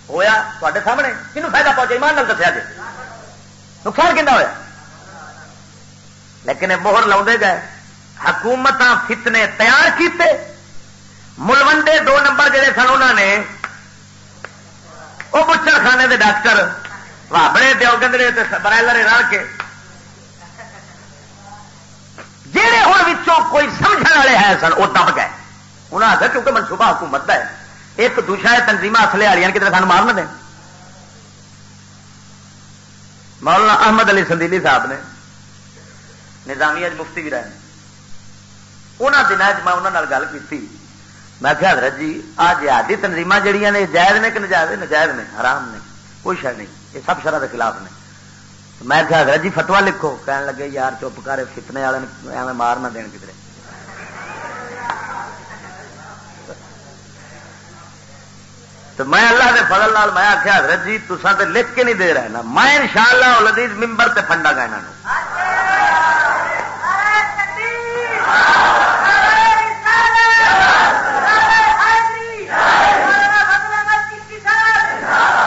ہویا تے سامنے؟ کنوں فائدہ پہنچا؟ ایمان نال دسیا جی۔ نقصان کھا ہوا لیکن مہر لاؤ گئے۔ حکومت فتنے تیار کیتے۔ ملوڈے دو نمبر جڑے سن انہوں نے وہ بچر خانے دے ڈاکٹر، وابڑے دیوگندرے برائلر رل کے جہے ہوں کوئی سمجھ والے ہیں سن، وہ دب گئے۔ انہیں آخر کیونکہ منصوبہ حکومت کا ہے، ایک دوسرا تنظیم اصلے والی کتنے سان مارن دیں مولانا احمد علی سندیلی صاحب نے، نظامی اج مفتی بھی رہے انہوں دن میں انہوں گل کی میں کیا حضرت جی آ جہادی تنظیم جہیا نے، جائز نے کہ نجائز نجائز نے، حرام نے، کوئی شہ نہیں۔ یہ سب شرح کے خلاف نے۔ میں کیا حضرت جی فتوا لکھو۔ کہنے لگے، یار چپ کر، فتنے والے ایویں مار نہ دین کدھر تو میں اللہ کے فضل نال میں آخیا حضرت جی تسا تو لکھ کے نہیں دے رہے نا۔ میں ان شاء اللہ لدیز ممبر تے فنڈا گا یہاں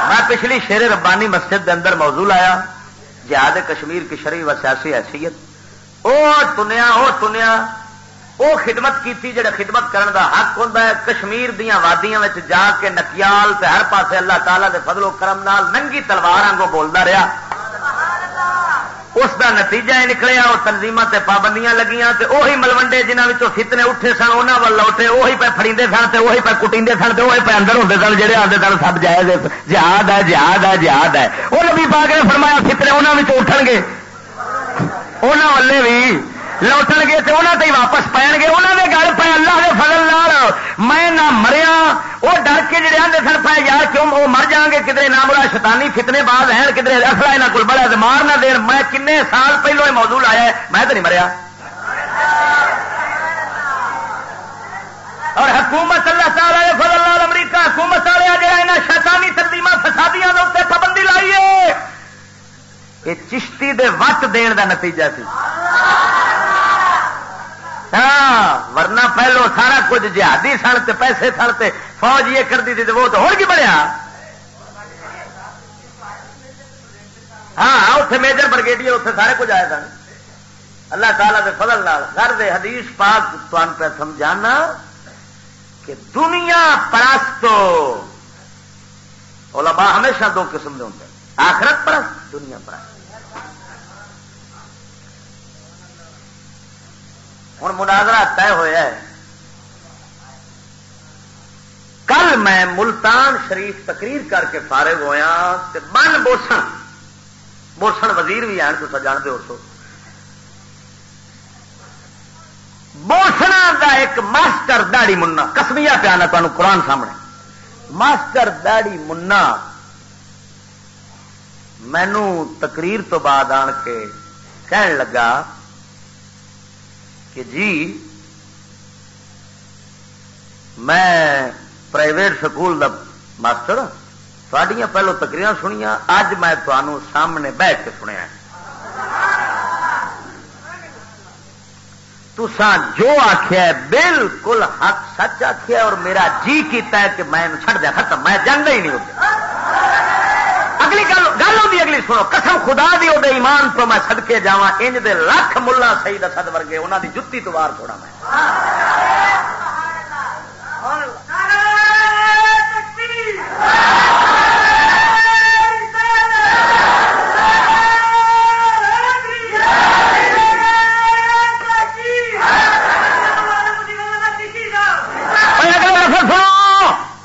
میں پچھلی شیر ربانی مسجد کے اندر موضوع آیا جہاد کشمیر کی شرعی و سیاسی حیثیت او تنیا او تنیا او خدمت کیتی جڑا خدمت کرن دا حق ہوندا ہے، کشمیر دیاں وادیاں وچ جا کے نکیال تے ہر پاسے اللہ تعالی دے فضل و کرم نال ننگی تلوار آنگو بولدا رہیا۔ اس دا نتیجہ یہ نکلیا وہ تنظیم تے پابندیاں لگیاں تے وہی ملوڈے جنہوں فتنے اٹھے سن وہاں وال لوٹے وہی پہ فری سن تے وہی پہ کٹی سن تے وہی پہ اندر ہوتے سن جہے آتے سن سب جائز جہاد ہے جہاد ہے جہاد ہے۔ وہ نبی پاک نے فرمایا فتنے انہوں اٹھن گے۔ انہوں والے بھی لوٹن گے تو انہوں تے واپس پے گے انہوں نے گل پہ اللہ کے فضل نال میں نہ مریا، وہ ڈر کے جڑے آدھے سن پہ یار کیوں وہ مر جان گے؟ کدھر نہ مرا شیطانی فتنے بعد ہیں کدھر اصلا یہاں کو بڑا مار نہ دین۔ میں کن سال پہلو یہ موضوع آیا ہے، میں تو نہیں مریا۔ اور حکومت اللہ تعالی فضل نال امریکہ حکومت والے جہاں یہاں شیطانی تنظیم فسادیاں اتنے پابندی لائی ہے۔ یہ چشتی دے وٹ دین دا نتیجہ سی۔ ہاں ورنہ پہلو سارا کچھ جہادی سن پیسے سن فوج یہ کرتی تھی وہ تو ہو بڑھیا۔ ہاں اتنے میجر برگیڈی اتنے سارے کچھ آئے سن۔ اللہ تعالیٰ کے فضل گھر دے حدیث پاک پہ سمجھانا کہ دنیا پرست علماء ہمیشہ دو قسم کے ہوتے ہیں آخرت پرست، دنیا پرست۔ ہوں مناظرہ طے ہوا ہے۔ کل میں ملتان شریف تقریر کر کے فارغ ہوا من بوسن بوسن وزیر بھی آن تو جانتے ہو سو۔ بوسنا دا ایک ماسٹر داڑی منا کسمیا پیا نا تمہیں قرآن سامنے۔ ماسٹر داڑی منا مینو تقریر تو بعد آن کے کہن لگا کہ جی میں پرائیویٹ سکول دا ماسٹر ہاں۔ تھوڑیاں پہلو تقریر سنیا اج میں تمہوں سامنے بیٹھ کے سنیا تسان جو آخیا بالکل حق سچ آخیا اور میرا جی کیتا ہے کہ میں چھڑ دیا ختم، میں جانا ہی نہیں ہوتا۔ اگلی گل گل ہوتی اگلی سنو۔ قسم خدا دی وہ ایمان تو میں سدکے جا انج دے لکھ ملا سی دسد ورگے انہوں دی جتی تو بار چھوڑا میں۔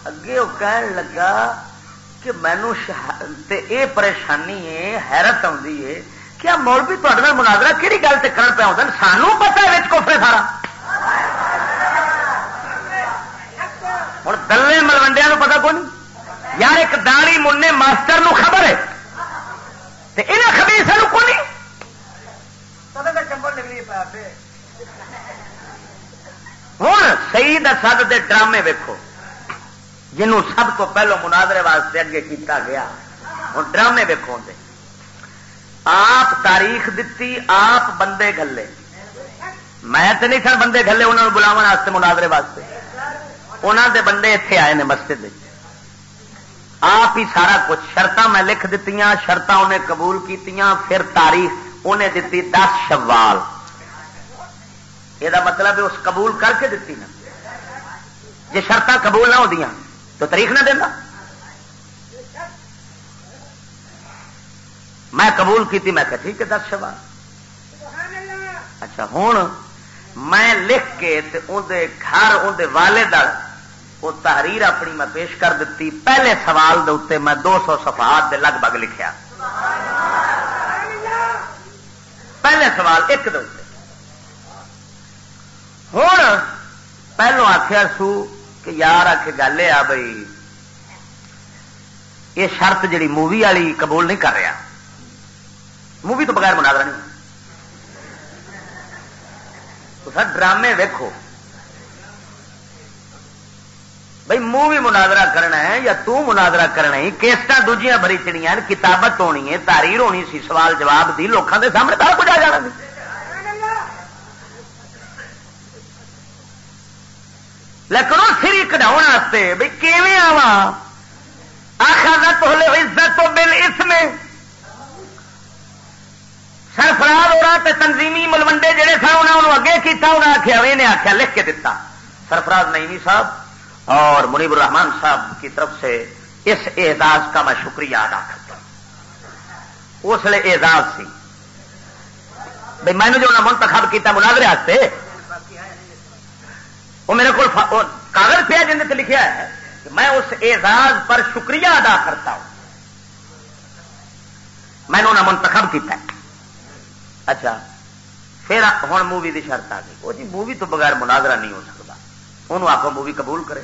اگے وہ کہن لگا کہ مینو یہ پریشانی ہے حیرت آتی ہے کیا مولوی تے مناظرہ کہڑی گل سے کرن پہ آتا سانو پتا ہے سارا۔ ہوں دلے ملوڈیا پتا کون یار ایک داڑی مننے ماسٹر نو خبر ہے۔ یہاں خبر سانو کون ہوں سی دسد دے ڈرامے ویکو جنوں سب کو پہلو مناظرے واسطے اگے کیتا گیا۔ ہوں ڈرامے ویکو دے۔ آپ تاریخ دتی، آپ بندے گلے میں تو نہیں سر بندے گلے انہوں بلاو واسطے مناظرے واسطے۔ انہوں دے بندے اتنے آئے نے مسجد آپ ہی سارا کچھ۔ شرط میں لکھ دیتی شرط انہیں قبول کی پھر تاریخ انہیں دیتی دس شوال۔ یہ مطلب اس قبول کر کے دیتی نا۔ جی شرط قبول نہ ہوتی تو تاریخ نہ دینا۔ میں قبول کی میں کہ ٹھیک ہے، دس شوال اچھا ہوں میں لکھ کے اندر گھر اندر والے دل وہ تحریر اپنی میں پیش کر دیتی پہلے سوال دے اتنے میں دو سو سفات دے لگ بھگ لکھیا۔ پہلے سوال ایک دے ہوں پہلو آخیا سو کہ یار آ کے گل آ بھائی یہ شرط جڑی مووی والی قبول نہیں کر رہا۔ مووی تو بغیر مناظرہ نہیں۔ تو سر ڈرامے ویکو بھائی مووی مناظرہ کرنا ہے یا تو مناظرہ کرنا ہے کیسٹا دوجیاں بری چڑیا کتابت ہونی ہے تاریر ہونی سی، سوال جواب دی لوگوں کے سامنے سارا کچھ آ جانا لیکن وہ سری کٹاؤ بھائی کیون آوا آخر تو عزت تو بل اس میں سرفراز ہو رہا تنظیمی ملوڈے جڑے سن انہوں اگے کیا انہیں آخیا انہیں آخیا لکھ کے دتا۔ سرفراز نئی صاحب، اور منیب الرحمان صاحب کی طرف سے اس اعزاز کا میں شکریہ ادا کرتا ہوں۔ اس لیے اعزاز سی۔ بھائی میں نے جو منتخب کیا مناظرے وہ میرے کو کاغذ پیا جن سے لکھا ہے کہ میں اس اعزاز پر شکریہ ادا کرتا ہوں۔ میں نے انہیں منتخب کیا اچھا پھر ہوں مووی کی شرط آ گئی۔ وہ جی مووی تو بغیر مناظرہ نہیں ہو سکتا۔ انہوں آپ مووی قبول کرے۔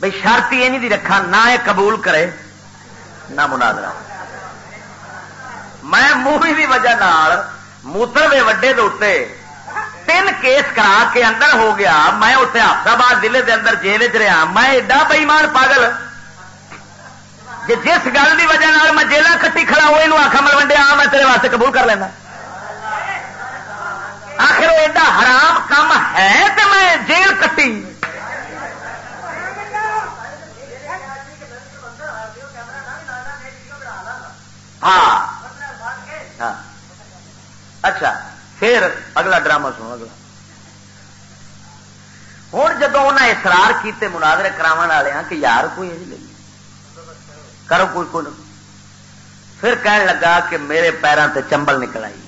بھائی شرط یہ نہیں رکھا، نہ یہ قبول کرے، نہ مناظرہ۔ میں مووی کی وجہ موتر وے وڈے دے اتنے تین کیس کرا کے اندر ہو گیا میں اتنے آباد ضلع کے اندر جیل چ رہا میں ایڈا بئیمان پاگل جی جس گل کی وجہ نال میں جیل کٹی کھڑا ہو یہ آخا ملوڈیا میں تیرے واسطے قبول کر لینا آخر وہ ایڈا حرام کام ہے تو میں جیل کٹی ہاں ہاں اچھا پھر اگلا ڈرامہ سنو، اگلا۔ ہوں جب انہیں اسرار کیتے مناظرے کراو والے ہاں کہ یار کوئی نہیں۔ لگی کرو کوئی کوئی پھر کہنے لگا کہ میرے پیروں تے چمبل نکل آئی۔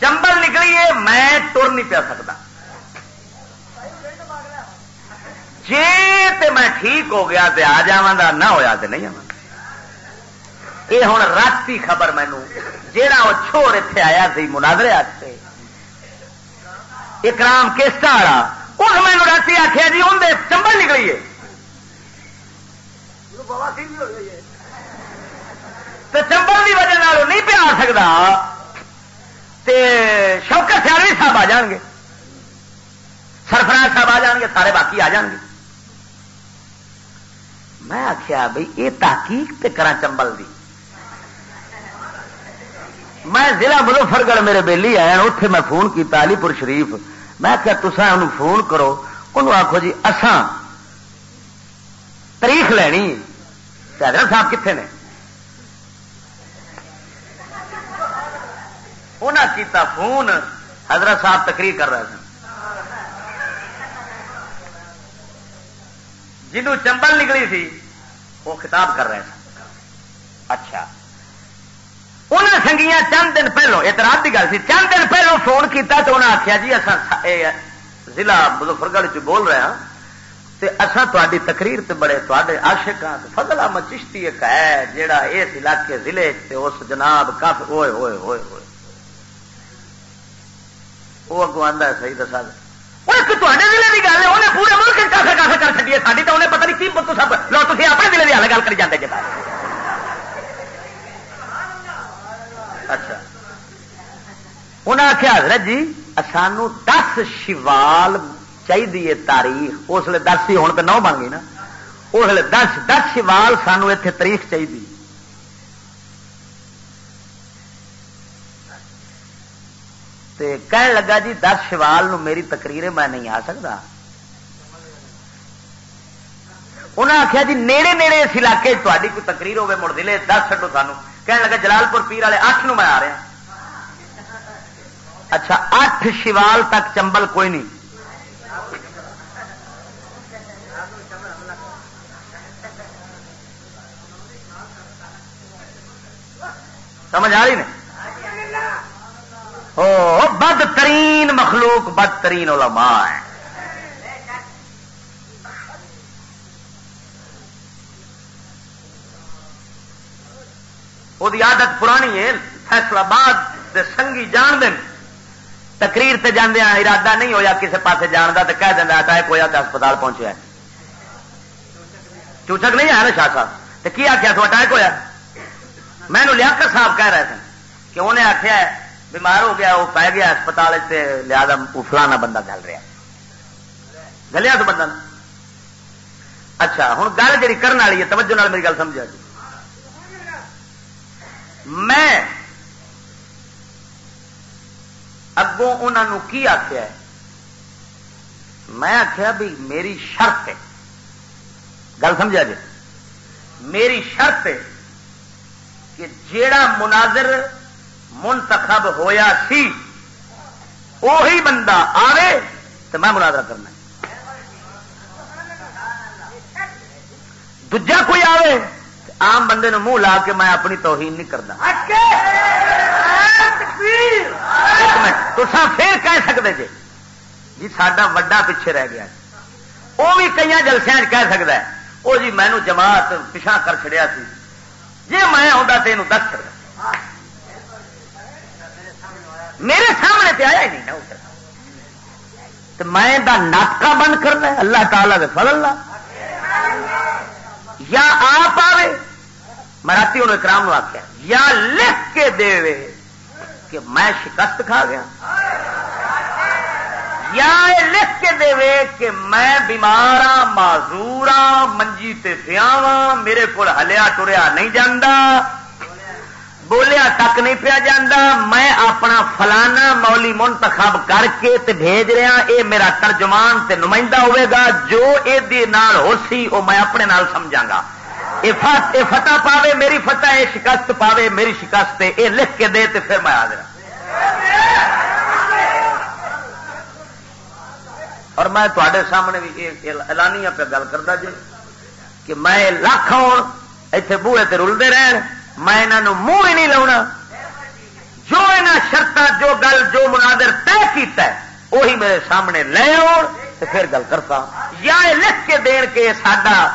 چمبل نکلیے میں تر نہیں پیا سکتا جی تے میں ٹھیک ہو گیا تے آ جا نہ ہویا تے نہیں آ یہ ہوں راتی خبر مینو جہا وہ چھوڑ اتنے آیا سی مناظرے سے اکرام کیسٹا والا اس مینو راتی آخیا جی اندر چمبل نکلی ہے۔ چمبل کی وجہ نہیں پیا سکتا شوکت سیاروی صاحب آ جان گے۔ سرفراز صاحب آ جان گے سارے باقی آ جان گے۔ میں آخیا بھائی یہ تحقیق کرا چمبل کی میں ضلع مظفر گڑھ میرے بےلی آیا اتے میں فون کیا علی پور شریف۔ میں کیا تسا ان فون کرو۔ انہوں آخو جی اسان تاریخ لینی۔ حضرت صاحب کتنے نے؟ انہیں کیتا فون۔ حضرت صاحب تقریر کر رہے سن۔ جنوں چمبل نکلی تھی، وہ خطاب کر رہے سن اچھا۔ انہیں سنگیاں چند دن پہلو، اعتراض کی گل سی، چند دن پہلو فون کیتا تو انہیں آخیا جی اصا ضلع مظفر گڑھ چ بول رہے ہیں اصا تاری تقریر تے بڑے ہاں، تے آشک ہاں فضل احمد چشتی ایک ہے جہا اس علاقے ضلع اس جناب کافی ہوئے ہوئے ہوئے ہوئے وہ اگو آدھا صحیح دسا تے ضلع کی گل ہے انہیں پورے ملک کافی کافی کر سکتی ہے ساری تو انہیں پتہ نہیں کی سب لو تھی اپنے ضلع کی حل گل کری جاتے جی اچھا انہیں آخیا حضرت جی سانو دس شوال چاہیے تاریخ اس لیے دس ہی ہوں تو نو بن گئی نا اس لیے دس دس شوال سانو اتنے تاریخ چاہیے کہنے لگا جی دس شوال نو میری تقریر میں نہیں آ سکتا انہیں آخیا جی نیڑے نیڑے اس علاقے تاری کوئی تقریر ہوے مڑ دلے، دس چڈو سانو۔ کہنے لگا جلال پور پیر والے اٹھ نو میں آ رہا اچھا اٹھ شوال تک چمبل کوئی نہیں۔ سمجھ آ رہی نا بدترین مخلوق، بدترین علماء ہے وہ عادت پرانی ہے فیصلہ باد سنگی جان دین تقریر سے جانے ارادہ نہیں ہویا کسی پاسے جان کا تو کہہ دینا اٹیک ہوا تو ہسپتال پہنچا چوچک نہیں آیا نا شاہ صاحب؟ تو کی آخیا تو اٹیک ہوا میں لیاقت صاحب کہہ رہے تھے کہ انہیں آخیا بیمار ہو گیا، وہ پی گیا، ہسپتال سے لیا فلانا بندہ گل رہا گلیا تو بندہ۔ اچھا ہوں گل جی کرنے والی ہے، توجہ میری گل سمجھا جی۔ میں اگوں انہوں کی آخیا میں آخیا بھی میری شرط ہے۔ گل سمجھا جی؟ میری شرط ہے کہ جیڑا مناظر منتخب ہویا سی۔ وہی بندہ آوے تو میں مناظرہ کرنا دجا کوئی آوے آم بندے منہ لا کے میں اپنی توہین نہیں کرتا تو پھر کہہ سکتے جی۔ جی سڈا وا پیچھے رہ گیا۔ وہ بھی کئی جلسیا کہہ سکتا ہے۔ وہ جی مینو جماعت پچھا کر چڑیا سی۔ جی میں آتا تو یہ دس سکتا میرے سامنے پہ آیا ہی نہیں تو میں ناٹکا بند کرنا اللہ تعالیٰ کے فل اللہ یا آپ آئے میں رات انہوں اکرام نو یا لکھ کے دے کہ میں شکست کھا گیا۔ یا لکھ کے دے کہ میں بیمار ہاں معذور ہاں منجی تے پیاواں میرے کو ہلیا ٹریا نہیں جانا بولیا تک نہیں پیا جانا میں اپنا فلانا مولی منتخب کر کے تے بھیج رہا، اے میرا ترجمان تے نمائندہ ہوئے گا، جو یہ ہو سی وہ میں اپنے نال سمجھا گا۔ یہ فتح پاوے، میری فتح، اے شکست پاوے، میری شکست اے لکھ کے دے تے پھر میں آ ہاں۔ اور میں تے سامنے بھی اعلانیہ پہ گل کرتا جی کہ میں لاکھ ہوں اتنے بوہے تے رلتے رہ میں انہوں منہ ہی نہیں لاؤنا۔ جو یہاں شرط جو گل جو منادر طے کیتا ہے وہی میرے سامنے لے آؤ تو پھر گل کرتا۔ یا یہ لکھ کے دین کے ساڈا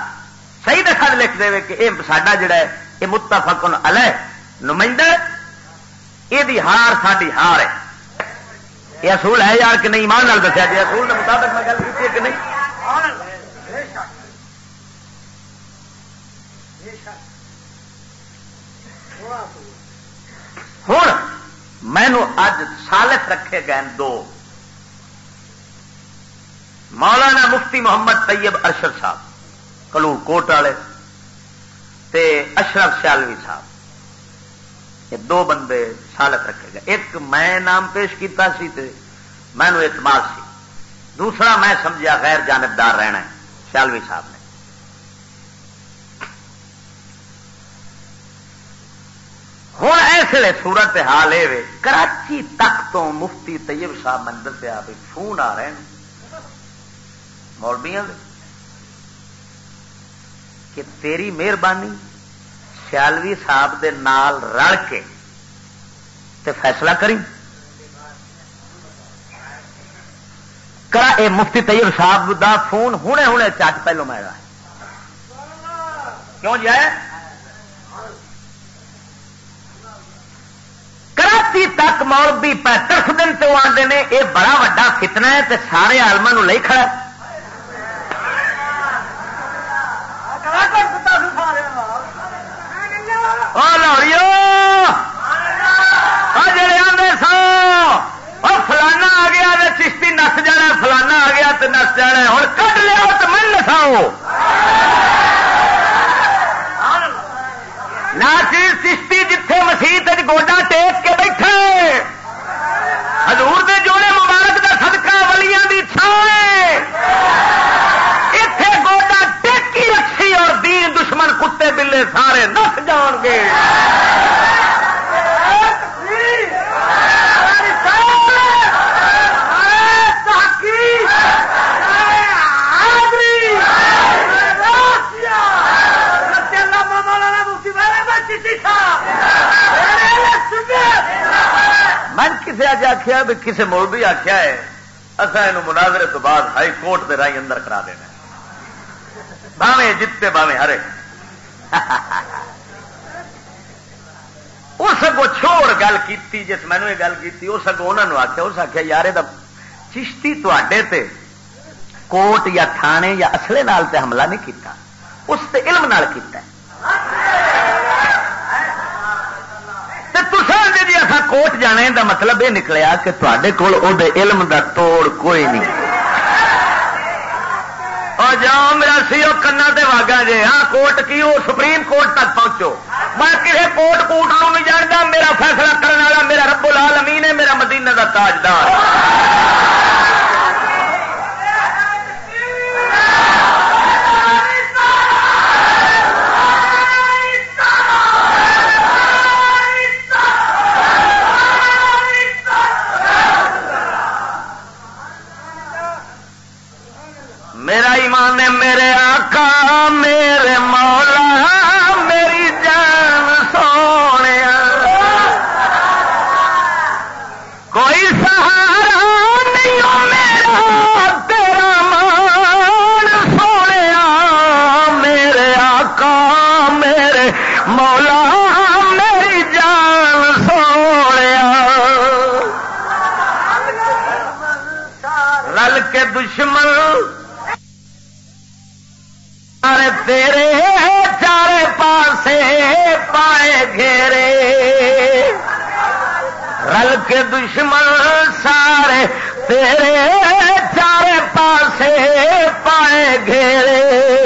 صحیح دکھا لکھ دے کہ یہ ساڈا جڑا ہے، یہ متفقن الہ نمائندہ یہ ہار ساری ہار ہے۔ یہ اصول ہے یار کہ نہیں، ایمان نال دسیا جی اصول کے مطابق میں گل کی کہ نہیں؟ ہوں مینو اج سالت رکھے گئے دو۔ مولانا مفتی محمد طیب ارشد صاحب کلو کوٹ والے تے اشرف سیالوی صاحب۔ یہ دو بندے سالت رکھے گئے۔ ایک میں نام پیش کیتا سی تے میں اعتماد سی۔ دوسرا میں سمجھا غیر جانبدار رہنا ہے، سیالوی صاحب نے۔ ہوں اس لیے سورت حال یہ کراچی تک تو مفتی طیب صاحب مندر سے آپ فون آ رہے ہیں۔ مولبیاں کہ تیری مہربانی سیالوی صاحب دے نال رل کے تے فیصلہ کری کرا، اے مفتی طیب صاحب دا فون ہونے ہونے چٹ پہلو میں کیوں جی جائے کراچی تک مولوی پینترس دن تو آتے ہیں یہ بڑا وا فتنا ہے تے سارے آلما لے کھڑا جڑے آدھے سو اور فلانا آ گیا چشتی نس جانا فلانا آ گیا تو نس جانا ہوں کٹ لیا تو من نساؤ نہ چشتی جتھے مسیح گوڈا ٹیک کے بیٹھے۔ حضور دے جوڑے مبارک کا سدکا ولیاں دی چھاوے۔ اتے گوڈا ٹیکی رکھی اور دین دشمن کتے بلے سارے نس جان گے۔ من کسی اج آخیا بھی کسی مول بھی آخیا ہے اصا یہ مناظرے تو بعد ہائی کورٹ کے رائی اندر کرا دینا باوے جیتے باوے ہرے اس اگو چھوڑ گل کی جس مینو یہ گل کی اس اگو انہوں نے آخیا اس آخیا یار، یہ چشتی تے کوٹ یا تھانے یا اصلے نال تے حملہ نہیں کیتا، اس تے علم نال کیتا ہے۔ جی کوٹ جانے دا مطلب یہ نکلیا کہ تے کول علم دا توڑ کوئی نہیں۔ اور جاؤ میرا سی وہ کنا تے واگا جے۔ ہاں کوٹ کی وہ سپریم کورٹ تک پہنچو۔ میں کسی کوٹ کوٹ نو نہیں جانتا میرا فیصلہ کرنے والا، میرا رب العالمین ہے، میرا مدینہ دا تاجدار۔ دشمن تیرے چار پاسے پائے گھیرے رل کے دشمن سارے تیرے چار پاسے پائے گھیرے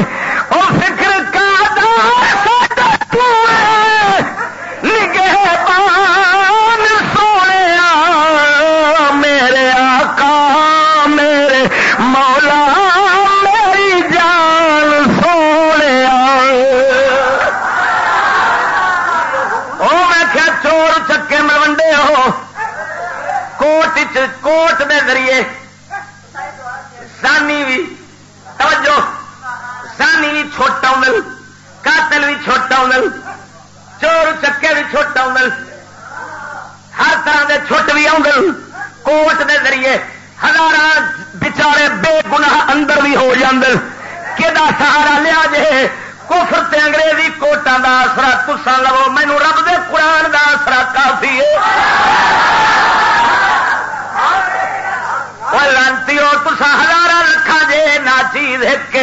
ذریعے۔ زانی بھی، توجہ، زانی بھی چھوٹا مل قاتل بھی چھوٹا مل چور چکے بھی چھوٹا مل ہر طرح کے چھٹ بھی آؤں کوٹ دے ذریعے ہزار بچارے بے گناہ اندر بھی ہو جاندے۔ کہ سہارا لیا جے؟ کفر تے انگریزی کوٹان دا آسرا تسا لو مینو رب دے قرآن دا آسرا کافی ہے۔ لانتی ہو تسا ہزار رکھا جے نہ چیز ایک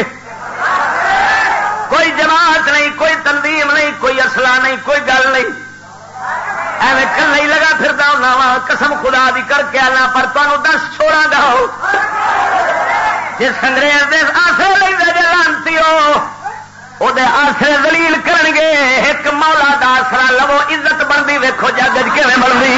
کوئی جماعت نہیں کوئی تنظیم نہیں کوئی اصلہ نہیں کوئی گل نہیں ایویں کل نہیں لگا پھر وا قسم خدا دی کر کے آنا پر تمہیں دس چھوڑا گا جس انگریز آسے لے لانتی ہو وہ آسرے دلیل کرن گے ایک مولا دا آسرا لو عزت بنتی ویکو جگ کی بنتی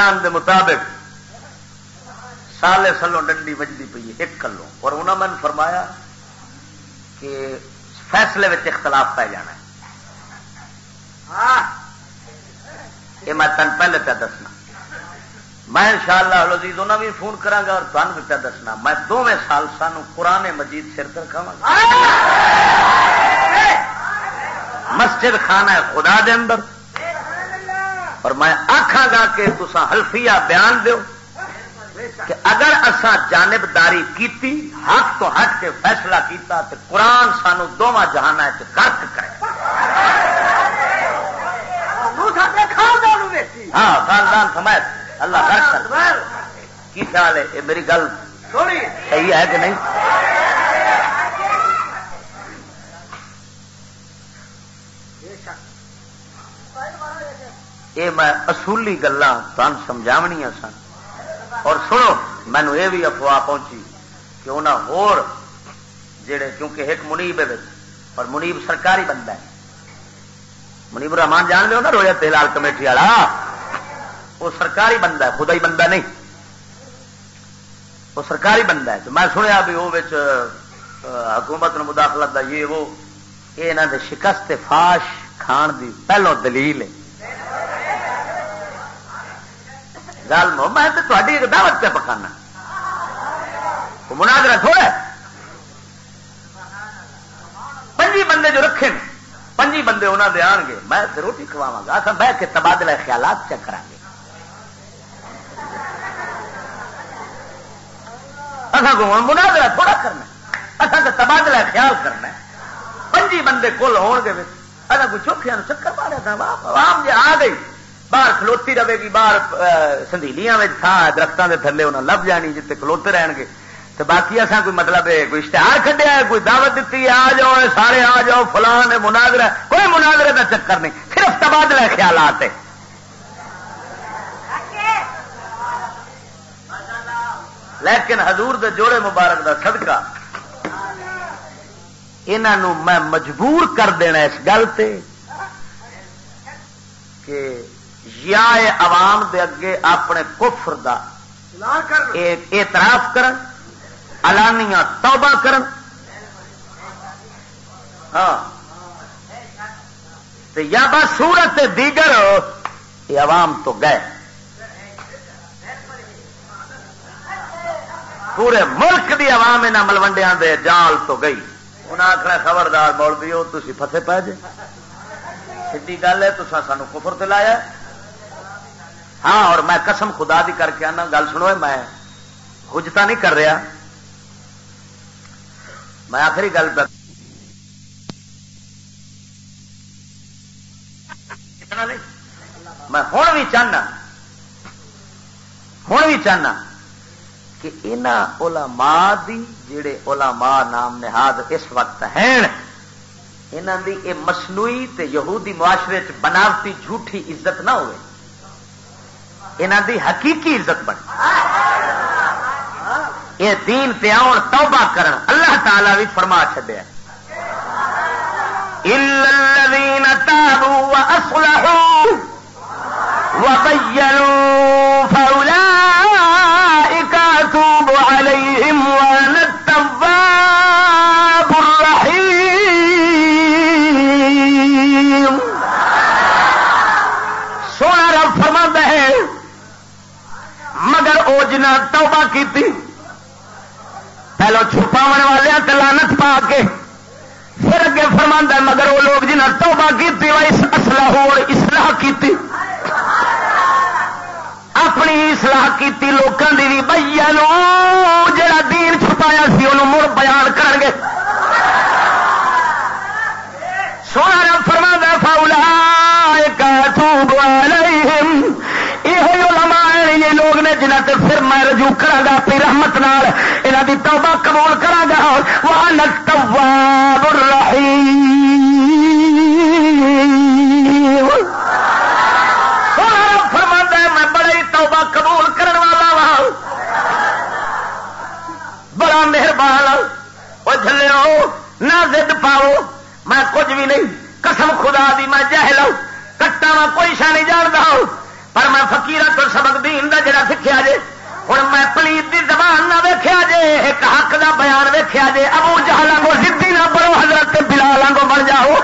بیان دے مطابق سالے سلوں ڈنڈی بجتی پی ایک کلو اور انہوں نے فرمایا کہ فیصلے میں اختلاف پی جانا یہ میں تن پہلے پہ دسنا۔ میں ان شاء اللہ لذیذ انہیں بھی فون کرا گا اور تمہیں بھی پہ دسنا۔ میں دونوں سال سان قرآن مجید سر کر کھا مسجد خانہ خدا دے اندر۔ اور میں آخا گا کہ تسا حلفیہ بیان دیو کہ اگر اسا جانبداری کیتی حق تو ہٹ کے فیصلہ کیتا تو قرآن سانو دونوں جہان کرک کرے۔ ہاں خاندان سمجھ اللہ کی خیال ہے؟ یہ میری گل صحیح ہے کہ نہیں؟ یہ میں اصولی گلان تمہیں سمجھاونیاں سن۔ اور سنو مینو یہ بھی افواہ پہنچی کہ انہیں ہور جڑے کیونکہ ایک منیب ہے اور منیب سرکاری بندہ ہے۔ منیب رحمان جان لو نا رویا تلال کمیٹی والا؟ وہ سرکاری بندہ ہے خدا ہی بندہ نہیں۔ وہ سرکاری بندہ ہے۔ تو میں سنیا بھی وہ حکومت مداخلت دا یہ وہ، یہ شکست فاش کھان دی پہلو دلیل ہے۔ گل میں تاری ایک دعوت پہ پکانا؟ مناظرہ تھوڑا پنجی بندے جو رکھے پنجی بندے انہوں دے آن گے میں روٹی کھواوا گا اصل بہ کے تبادلہ خیالات چیک کریں گے۔ اصل کو مناظرہ تھوڑا کرنا اصل تو تبادلہ خیال کرنا پنجی بندے کل ہو گے اصل کو چوکھیا چکر مارا تھا عوام جی آ گئی۔ باہر کھلوتی رہے گی باہر سندیلیاں تھان درختوں کے تھلے انہیں لب جانی جیتے کھلوتے رہن گے تو باقی اصا کوئی مطلب ہے کوئی اشتہار کھڈیا ہے کوئی دعوت دیتی ہے آ جاؤ سارے آ جاؤ فلان مناظرہ کوئی مناظرے کا چکر نہیں صرف تبادلہ خیالات ہے لیکن حضور دے جوڑے مبارک دا صدقہ انہوں میں مجبور کر دینا اس گل کہ یا عوام دے اگے اپنے کفر دا اعتراف کرن الانیاں توبہ کرن۔ ہاں۔ یا بس سورت دیگر یہ عوام تو گئے۔ پورے ملک دی عوام یہاں ملوڈیا دے جال تو گئی۔ انہیں آخر خبردار بول بھی ہو تھی فتح پہ جے۔ سی گل ہے تو سانو کفر تلایا ہاں اور میں قسم خدا دی کر کے آنا، گل سنو، میں حجتا نہیں کر رہا۔ میں آخری گل میں ہوں بھی چاہنا، ہوں بھی چاہنا کہ انہوں علماء دی جڑے علماء نام نہاد اس وقت ہیں انہوں دی یہ مصنوعی تے یہودی معاشرے چ بناوٹی جھوٹھی عزت نہ ہوئے۔ یہاں دی حقیقی عزت بنے یہ دین پہ آن توبہ کرن، اللہ تعالی بھی فرما چڈیا الذين اصل جنہیں توبہ کی پہلو چھپاو والے لانت پا کے پھر اگے فرما مگر وہ لوگ جنہیں توبہ کی اصلاح ہو اصلاح کی اپنی اصلاح کی لوگوں کی بھی۔ بھیا جا دین چھپایا سی انہوں مڑ بیان کر گے۔ سونا فرما فاؤلا یہ یہ لوگ نے جنہ تے پھر میں رجوع کرا گا اپنی رحمت نال یہاں کی توبہ قبول کرا گا وہ نتواب الرحیم میں بڑے ہی توبہ قبول کرنے والا وا۔ بڑا مہربان وہ جلے نہ زد پاؤ۔ میں کچھ بھی نہیں، قسم خدا دی، میں جہل کٹا میں کوئی شا نہیں جانتا ہوں پر میں فکیر تو سبق دین دا جڑا سیکھا جے ہوں میں پلیت دی زبان نہ ویکیا جے، ایک حق دا بیان ویکیا جے، ابو جہل کو سدھی نہ پڑو حضرت بلال کو بن جاؤ۔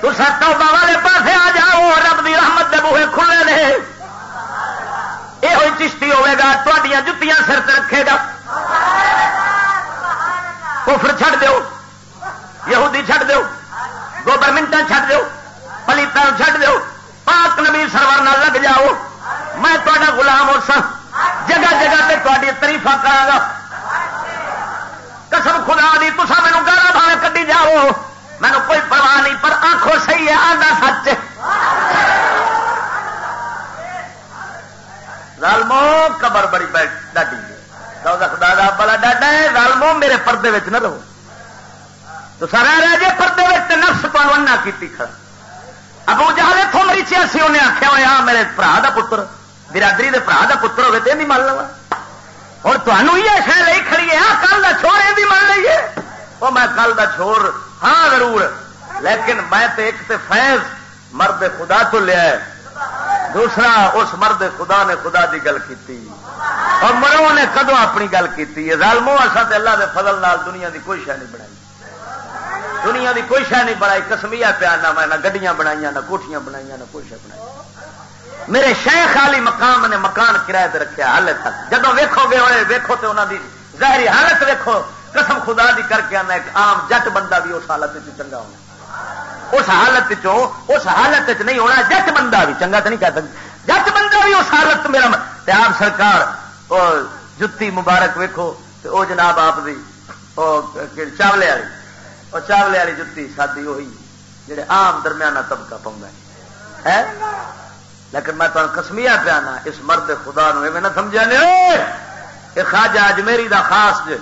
تو توبہ والے پاسے آ جاؤ، رب دی رحمت دے بوہے کھلے رہے یہ چشتی ہوے گا جتیاں سر رکھے گا۔ کفر چھڑ دو یہودی چھڑ دو گوبرمنٹ چھڑ دو پلیتا چھڑ دو پاک نبی سرور نہ لگ جاؤ۔ میں تا گلام ہو سا جگہ جگہ سے تاری تریفا کرا قسم خدا دی تسا مینو گانا بھاوے کٹی جاؤ۔ مینو کوئی پرواہ نہیں، پر آنکھوں صحیح ہے آدھا سچ۔ لالمو قبر بڑی ڈاڈی خدا بڑا ڈاڈا ہے۔ لالمو میرے پردے نہ رہو۔ تو سارا رہ جائے پردے نفس پانا کی کھڑا۔ ابو جہاں اتوں مری سی انہیں آخیا ہوا ہاں میرے برا کا پتر، برادری کے برا کا پتر ہوگی تو نہیں من لوا۔ اور تمہیں یہ شہ لے کھڑی ہے کل کا چھوڑ یہ من لیے وہ میں کل کا چھوڑ ہاں ضرور۔ لیکن میں تے ایک تے فیض مرد خدا تو لیا ہے۔ دوسرا، اس مرد خدا نے خدا دی گل کی اور مرو نے کدو اپنی گل کی رالمو اصا تو اللہ دے فضل نال دنیا دی کوئی شہ نہیں بنائی۔ دنیا دی کوئی شہ نہیں بنائی کسمیا پیا نہ میں، نہ گڈیاں بنائی نہ کوٹیاں بنائی نہ کوئی شہ بنائی۔ میرے شیخ خالی مقام نے مکان کرایہ رکھا ہال تک۔ جب ویکو گے ہوئے ویکو تو انہوں دی ظاہری حالت ویکو قسم خدا دی کر کے آنا، ایک عام جٹ بندہ بھی اس حالت چنگا ہونا۔ اس حالت اس حالت نہیں ہونا، جٹ بندہ بھی چنگا تو نہیں کہہ سکتا۔ جٹ بندہ بھی اس حالت میرا آپ سرکار جتی مبارک ویکو وہ جناب آپ دی چاولے والی۔ اور چاولے والی جتی سادی وہی جہے آم درمیانہ طبقہ پاؤں ہے۔ لیکن میں تمہیں کسمیا پیانا، اس مرد خدا نو نہ سمجھا نہیں یہ خاجا اجمیری دا خاص جی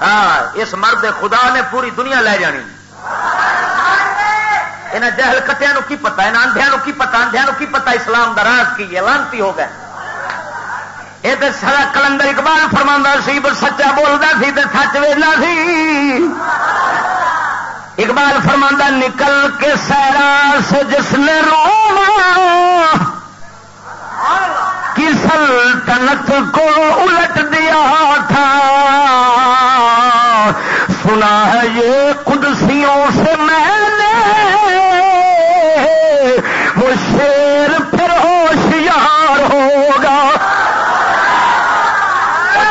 ہاں اس مرد خدا نے پوری دنیا لے جانی۔ یہاں جہل کٹیا کی پتا یہاں اندھیا کی پتا اندھیا کی پتا اسلام دا راز کی ہے، لانتی ہو گئے۔ یہ تو سارا کلندر اقبال فرما سی سچا بولتا سی تو سچ ویلا سی اقبال فرما نکل کے سیرا سے جس نے روما کی سلطنت کو الٹ دیا تھا سنا ہے یہ قدسیوں سے میں نے وہ شیر پھر ہوشیار ہوگا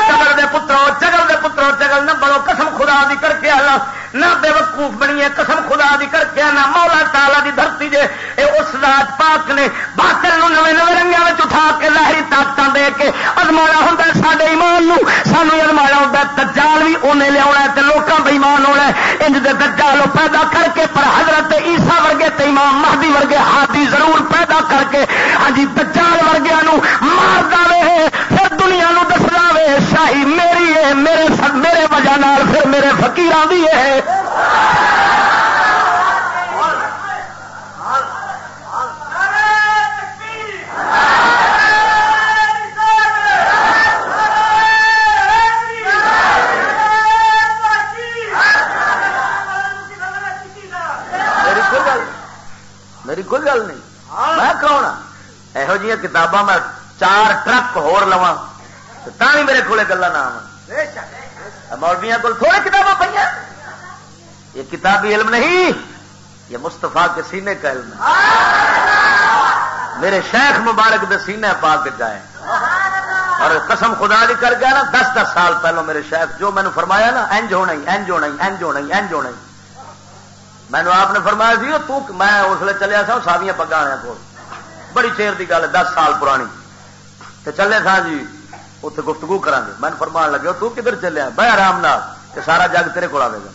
چگل دے پترو چگل دے پترو چگل نہ بڑو قسم خدا دی کر کے اللہ نہ بے وقوف بنی ہے، قسم خدا دی کر کے نہ مولا تالا دی دھرتی جے اے اس رات پاک نے باطل نو نوے نوے رنگیا اٹھا کے لہری طاقت دے کے ازمایا ہوں سارے ایمان نو۔ سانو ازمایا ہوں دجال بھی انہیں لیا تے لوکاں بے ایمان ہونا انج دے دجال پیدا کر کے، پر حضرت عیسیٰ ورگے تے امام مہدی ورگے ہاتھی ضرور پیدا کر کے ہاں جی دجال ورگیا نو مار دے شاہی میری ہے میرے میرے وجہ پھر میرے فقیران دی ہے میری کوئی گل نہیں۔ میں کون یہو جی کتاباں میں چار ٹرک ہو لوا تو میرے کو گلا نہ مولویا کو تھوڑے کتابیں پہ یہ کتابی علم نہیں، یہ مستفا کے سینے کا علم ہے۔ میرے شیخ مبارک دے سینے پا کے جائے اور قسم خدا دی کر گیا نا دس دس سال پہلو میرے شیخ جو مینو فرمایا نا، اینج ہونا ہی، اینج ہونا ہی، اینج ہونا ہی، اینج ہونا ہی۔ مینو آپ نے فرمایا سی، تو میں اس لیے چلیا سا، ساویاں پگا آیا کو بڑی چیر کی گل دس سال پرانی۔ تو چلے تھا جی اتنے گفتگو کرا گے میں فرمان لگے، تو کدھر چلیا بہ آرام نال، کہ سارا جگ تیرے کو آئے گا۔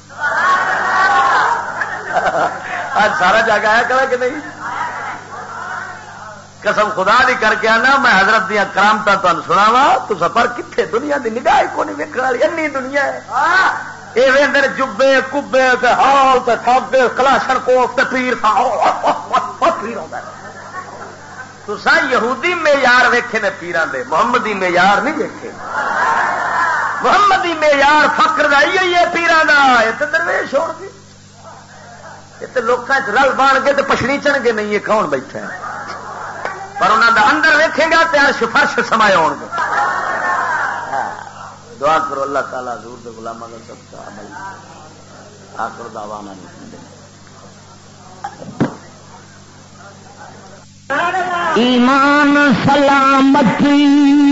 آج سارا جگ آیا کرا کہ نہیں؟ قسم خدا دی کر کے آنا، میں حضرت دیا کرامتا تمہیں سنا وا تو سفر کتنے دنیا دی نگاہ کو نہیں ویکن والی این دنیا ہے۔ یہ اندر جبے، کبے ہال تھابے کلاشن کو پیر تو سا یہودی معیار ویکھے نے پیران دے، محمدی معیار نہیں ویکھے۔ محمدی معیار فکر کا ہی ہے پیران کا یہ تو درویش ہو گئی یہ تو لوگ رل بان گے تو پچھڑی چڑھ گے، نہیں، یہ کون بیٹھا ہے؟ پر انہوں کا اندر ویکے گا تو سفارش سمائے ہو گے۔ ہاں، دعا کرو اللہ تعالیٰ دور کے گلاما کا سب کا عمل، آخر دعوا ایمان سلامتی